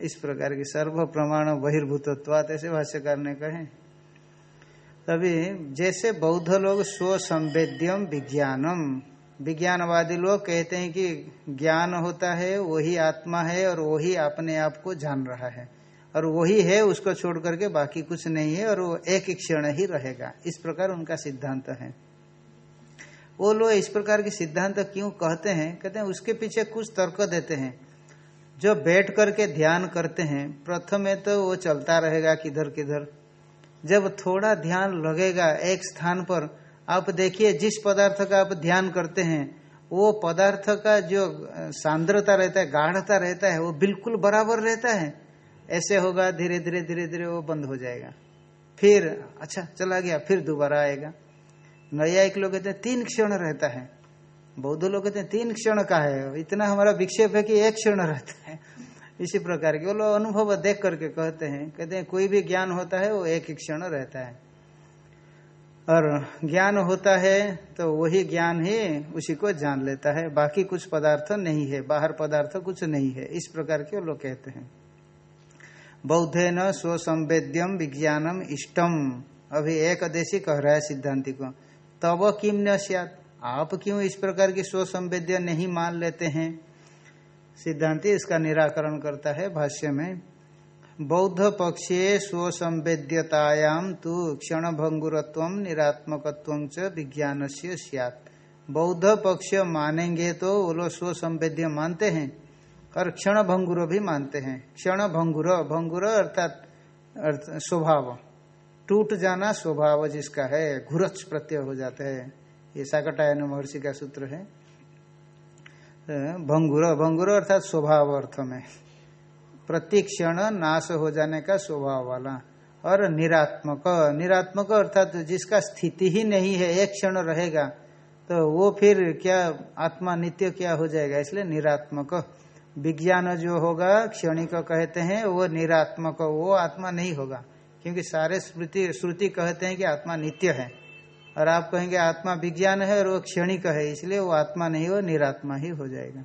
इस प्रकार की सर्व प्रमाण बहिर्भूतत्वात, ऐसे भाष्यकार ने कहे। तभी जैसे बौद्ध लोग स्व संवेद्यम विज्ञानम, विज्ञानवादी लोग कहते हैं कि ज्ञान होता है, वही आत्मा है और वही अपने आप को जान रहा है। और वही है, उसको छोड़ करके बाकी कुछ नहीं है और वो एक क्षण ही रहेगा। इस प्रकार उनका सिद्धांत है। वो लोग इस प्रकार के सिद्धांत क्यों कहते हैं? कहते हैं, उसके पीछे कुछ तर्क देते हैं। जो बैठ करके ध्यान करते हैं, प्रथम में तो वो चलता रहेगा किधर किधर। जब थोड़ा ध्यान लगेगा एक स्थान पर, आप देखिए जिस पदार्थ का आप ध्यान करते हैं, वो पदार्थ का जो सांद्रता रहता है, गाढ़ता रहता है, वो बिल्कुल बराबर रहता है। ऐसे होगा, धीरे धीरे धीरे धीरे वो बंद हो जाएगा। फिर अच्छा चला गया, फिर दोबारा आएगा। नया एक लोग कहते हैं, तीन क्षण रहता है। बौद्ध लोग कहते हैं, तीन क्षण का है। इतना हमारा विक्षेप है कि एक क्षण रहता है। इसी प्रकार के वो लोग अनुभव देख करके कहते हैं कहते हैं, कोई भी ज्ञान होता है, वो एक ही क्षण रहता है। और ज्ञान होता है तो वही ज्ञान ही उसी को जान लेता है। बाकी कुछ पदार्थ नहीं है, बाहर पदार्थ कुछ नहीं है। इस प्रकार के वो लोग कहते हैं। बौद्धे न स्वसंवेद्यम विज्ञानम इष्टम। अभी एक देशी कह रहा है सिद्धांति को। तब किम न आप क्यों इस प्रकार की स्वसंवेद्य नहीं मान लेते हैं? सिद्धांति इसका निराकरण करता है भाष्य में। बौद्ध पक्षे स्वसंवेद्यतायाम तो क्षण भंगुरत्व निरात्मकत्व च विज्ञान से सियात। बौद्ध पक्ष मानेंगे तो वो लोग स्वसंवेद्य मानते हैं, और क्षण भंगुर भी मानते हैं। क्षण भंगुर भंगुर अर्थात स्वभाव। टूट जाना स्वभाव जिसका है, घुरच प्रत्यय हो जाता है। ये साकटायन महर्षि का सूत्र है। भंगुर भंगुर अर्थात स्वभाव अर्थ में। प्रति क्षण नाश हो जाने का स्वभाव वाला। और निरात्मक निरात्मक अर्थात जिसका स्थिति ही नहीं है, एक क्षण रहेगा तो वो फिर क्या आत्मा नित्य क्या हो जाएगा? इसलिए निरात्मक। विज्ञान जो होगा, क्षणिक कहते हैं, वो निरात्मक, वो आत्मा नहीं होगा। क्योंकि सारे स्मृति, श्रुति कहते हैं कि आत्मा नित्य है। और आप कहेंगे आत्मा विज्ञान है और वो क्षणिक है, इसलिए वो आत्मा नहीं हो निरात्मा ही हो जाएगा।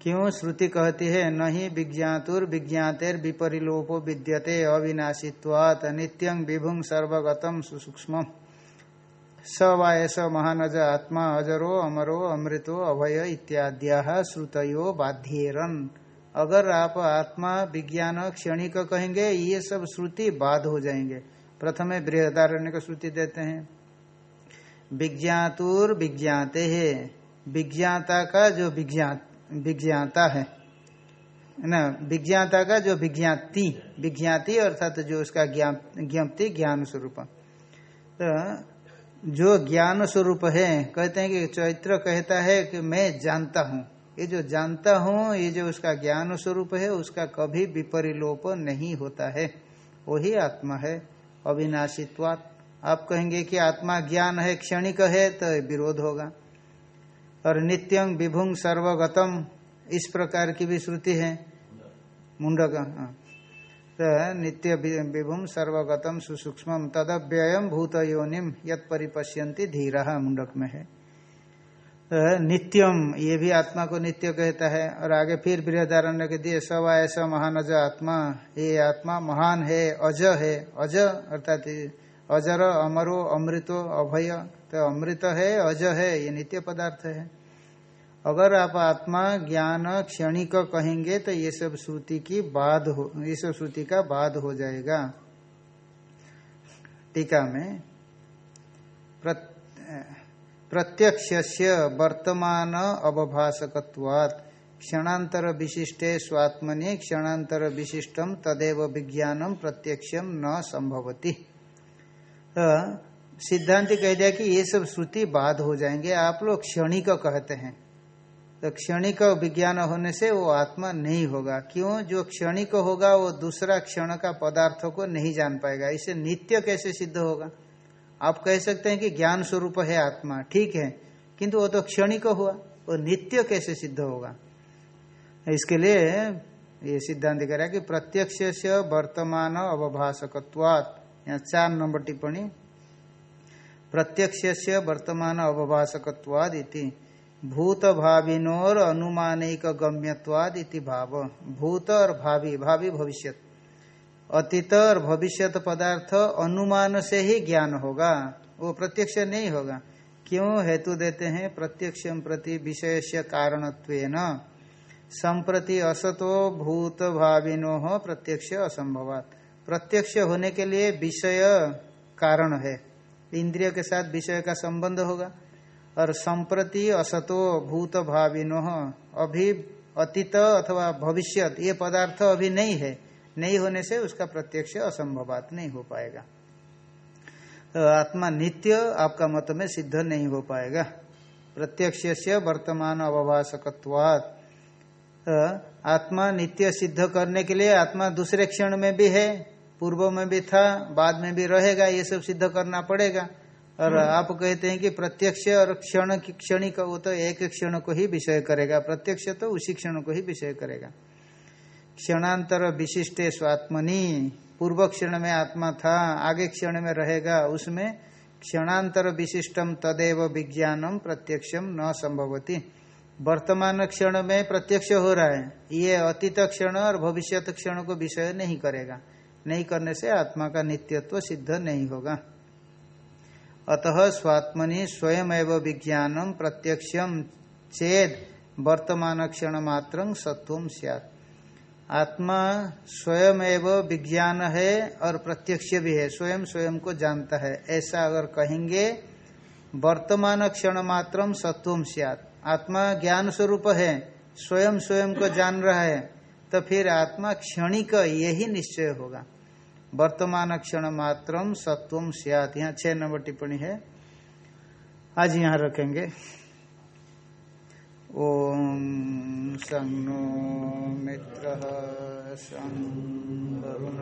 क्यों? श्रुति कहती है, नहीं विज्ञातुर विज्ञातेर विपरिलोपो विद्यते अविनाशित्वात नित्यं विभुं सर्वगतम सुसूक्ष्म स वायस महानज आत्मा अजरो अमरो अमृतो अभय इत्याद्या श्रुतयो बाध्यरन। अगर आप आत्मा, विज्ञान, क्षणिक कहेंगे, ये सब श्रुति बाध हो जाएँगे। प्रथम बृहदारण्य को श्रुति देते हैं। विज्ञातुर विज्ञाते है। विज्ञाता का जो विज्ञाता है। ना? विज्ञाता का जो विज्ञाति विज्ञाति अर्थात तो जो उसका ज्ञाप्ति ज्ञान स्वरूप। तो जो ज्ञान स्वरूप है, कहते हैं कि चैत्र कहता है कि मैं जानता हूँ। ये जो जानता हूँ, ये जो उसका ज्ञान स्वरूप है, उसका कभी विपरिलोप नहीं होता है। वही आत्मा है, अविनाशित्वात। आप कहेंगे कि आत्मा ज्ञान है, क्षणिक है तो विरोध होगा। और नित्यं विभुंग सर्वगतम, इस प्रकार की भी श्रुति है। मुंडक हाँ। तो नित्य विभुम सर्वगतम सुसूक्ष्म तदव्ययम भूत योनिम यत परिपश्यंती धीरा, मुंडक में है। नित्यम, ये भी आत्मा को नित्य कहता है, और आगे फिर बृहदारण्य के दिए सब ऐसा महान अज आत्मा। ये आत्मा महान है, अज है, अज अर्थात अजर, अमरो, अमृतो, अभय। तो अमृत है, अज है, ये नित्य पदार्थ है। अगर आप आत्मा, ज्ञान, क्षणिक कहेंगे तो ये सब श्रुति की बाद हो, ये सब श्रुति का बाद हो जाएगा। टीका में प्रत्यक्ष वर्तमान अवभाषकवात् क्षणांतर विशिष्टे स्वात्मनि क्षणांतर विशिष्टम तदेव विज्ञानम प्रत्यक्षम न संभवती। तो सिद्धांत कह दिया कि ये सब श्रुति बाद हो जाएँगे, आप लोग क्षणिक कहते हैं। तो क्षणिक विज्ञान होने से वो आत्मा नहीं होगा। क्यों? जो क्षणिक होगा, वो दूसरा क्षण का पदार्थों को नहीं जान पाएगा। इसे नित्य कैसे सिद्ध होगा? आप कह सकते हैं कि ज्ञान स्वरूप है आत्मा, ठीक है, किंतु वो तो क्षणिक हुआ, वो नित्य कैसे सिद्ध होगा? इसके लिए ये सिद्धांत कह रहा है कि प्रत्यक्ष से वर्तमान अवभाषकत्वात्, यहाँ चार नंबर टिप्पणी प्रत्यक्ष से वर्तमान अवभाषकत्वाद इति भूत भाविनोर अनुमानिक गम्यवाद इति भाव, भूत और भावी भावी भविष्य अतीत और भविष्यत पदार्थ अनुमान से ही ज्ञान होगा। वो प्रत्यक्ष नहीं होगा। क्यों हेतु देते हैं? प्रत्यक्ष प्रति से कारणत्व संप्रति असतो भूत भाविनो प्रत्यक्ष असंभवात। प्रत्यक्ष होने के लिए विषय कारण है। इंद्रिय के साथ विषय का संबंध होगा। और संप्रति असतो भूत भाविनो अभी अतीत अथवा भविष्य ये पदार्थ अभी नहीं है। नहीं होने से उसका प्रत्यक्ष असंभवात नहीं हो पाएगा। तो आत्मा नित्य आपका मत में सिद्ध नहीं हो पाएगा। प्रत्यक्ष से वर्तमान अवभाषकत्वात्। आत्मा नित्य सिद्ध करने के लिए आत्मा दूसरे क्षण में भी है पूर्व में भी था बाद में भी रहेगा ये सब सिद्ध करना पड़ेगा। और हम्म। आप कहते हैं कि प्रत्यक्ष और क्षण क्षणिक वो तो एक क्षण को ही विषय करेगा प्रत्यक्ष तो उसी क्षण को ही विषय करेगा। क्षणांतर विशिष्ट स्वात्मनि। पूर्व क्षण में आत्मा था, आगे क्षण में रहेगा, उसमें क्षणांतर विशिष्टम तदेव विज्ञानम प्रत्यक्षम न संभवती। वर्तमान क्षण में प्रत्यक्ष हो रहा है, ये अतीत क्षण और भविष्यत क्षण को विषय नहीं करेगा। नहीं करने से आत्मा का नित्यत्व सिद्ध नहीं होगा। अतः स्वात्मनि स्वयं एवं विज्ञानम प्रत्यक्षम चेद। वर्तमान क्षण मात्र सत्व सियात। आत्मा स्वयं एवं विज्ञान है और प्रत्यक्ष भी है, स्वयं स्वयं को जानता है। ऐसा अगर कहेंगे, वर्तमान क्षण मात्र सत्व सियात। आत्मा ज्ञान स्वरूप है, स्वयं स्वयं को जान रहा है तो फिर आत्मा क्षणिक यही निश्चय होगा। वर्तमान क्षण मात्र सत्व सियात। यहाँ छह नंबर टिप्पणी है। आज यहाँ रखेंगे। ओम संगो मित्र संगुण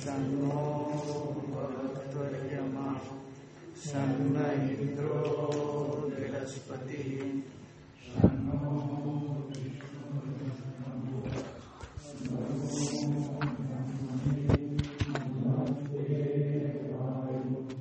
शो भगवत्मा संग इंद्रो बृहस्पति।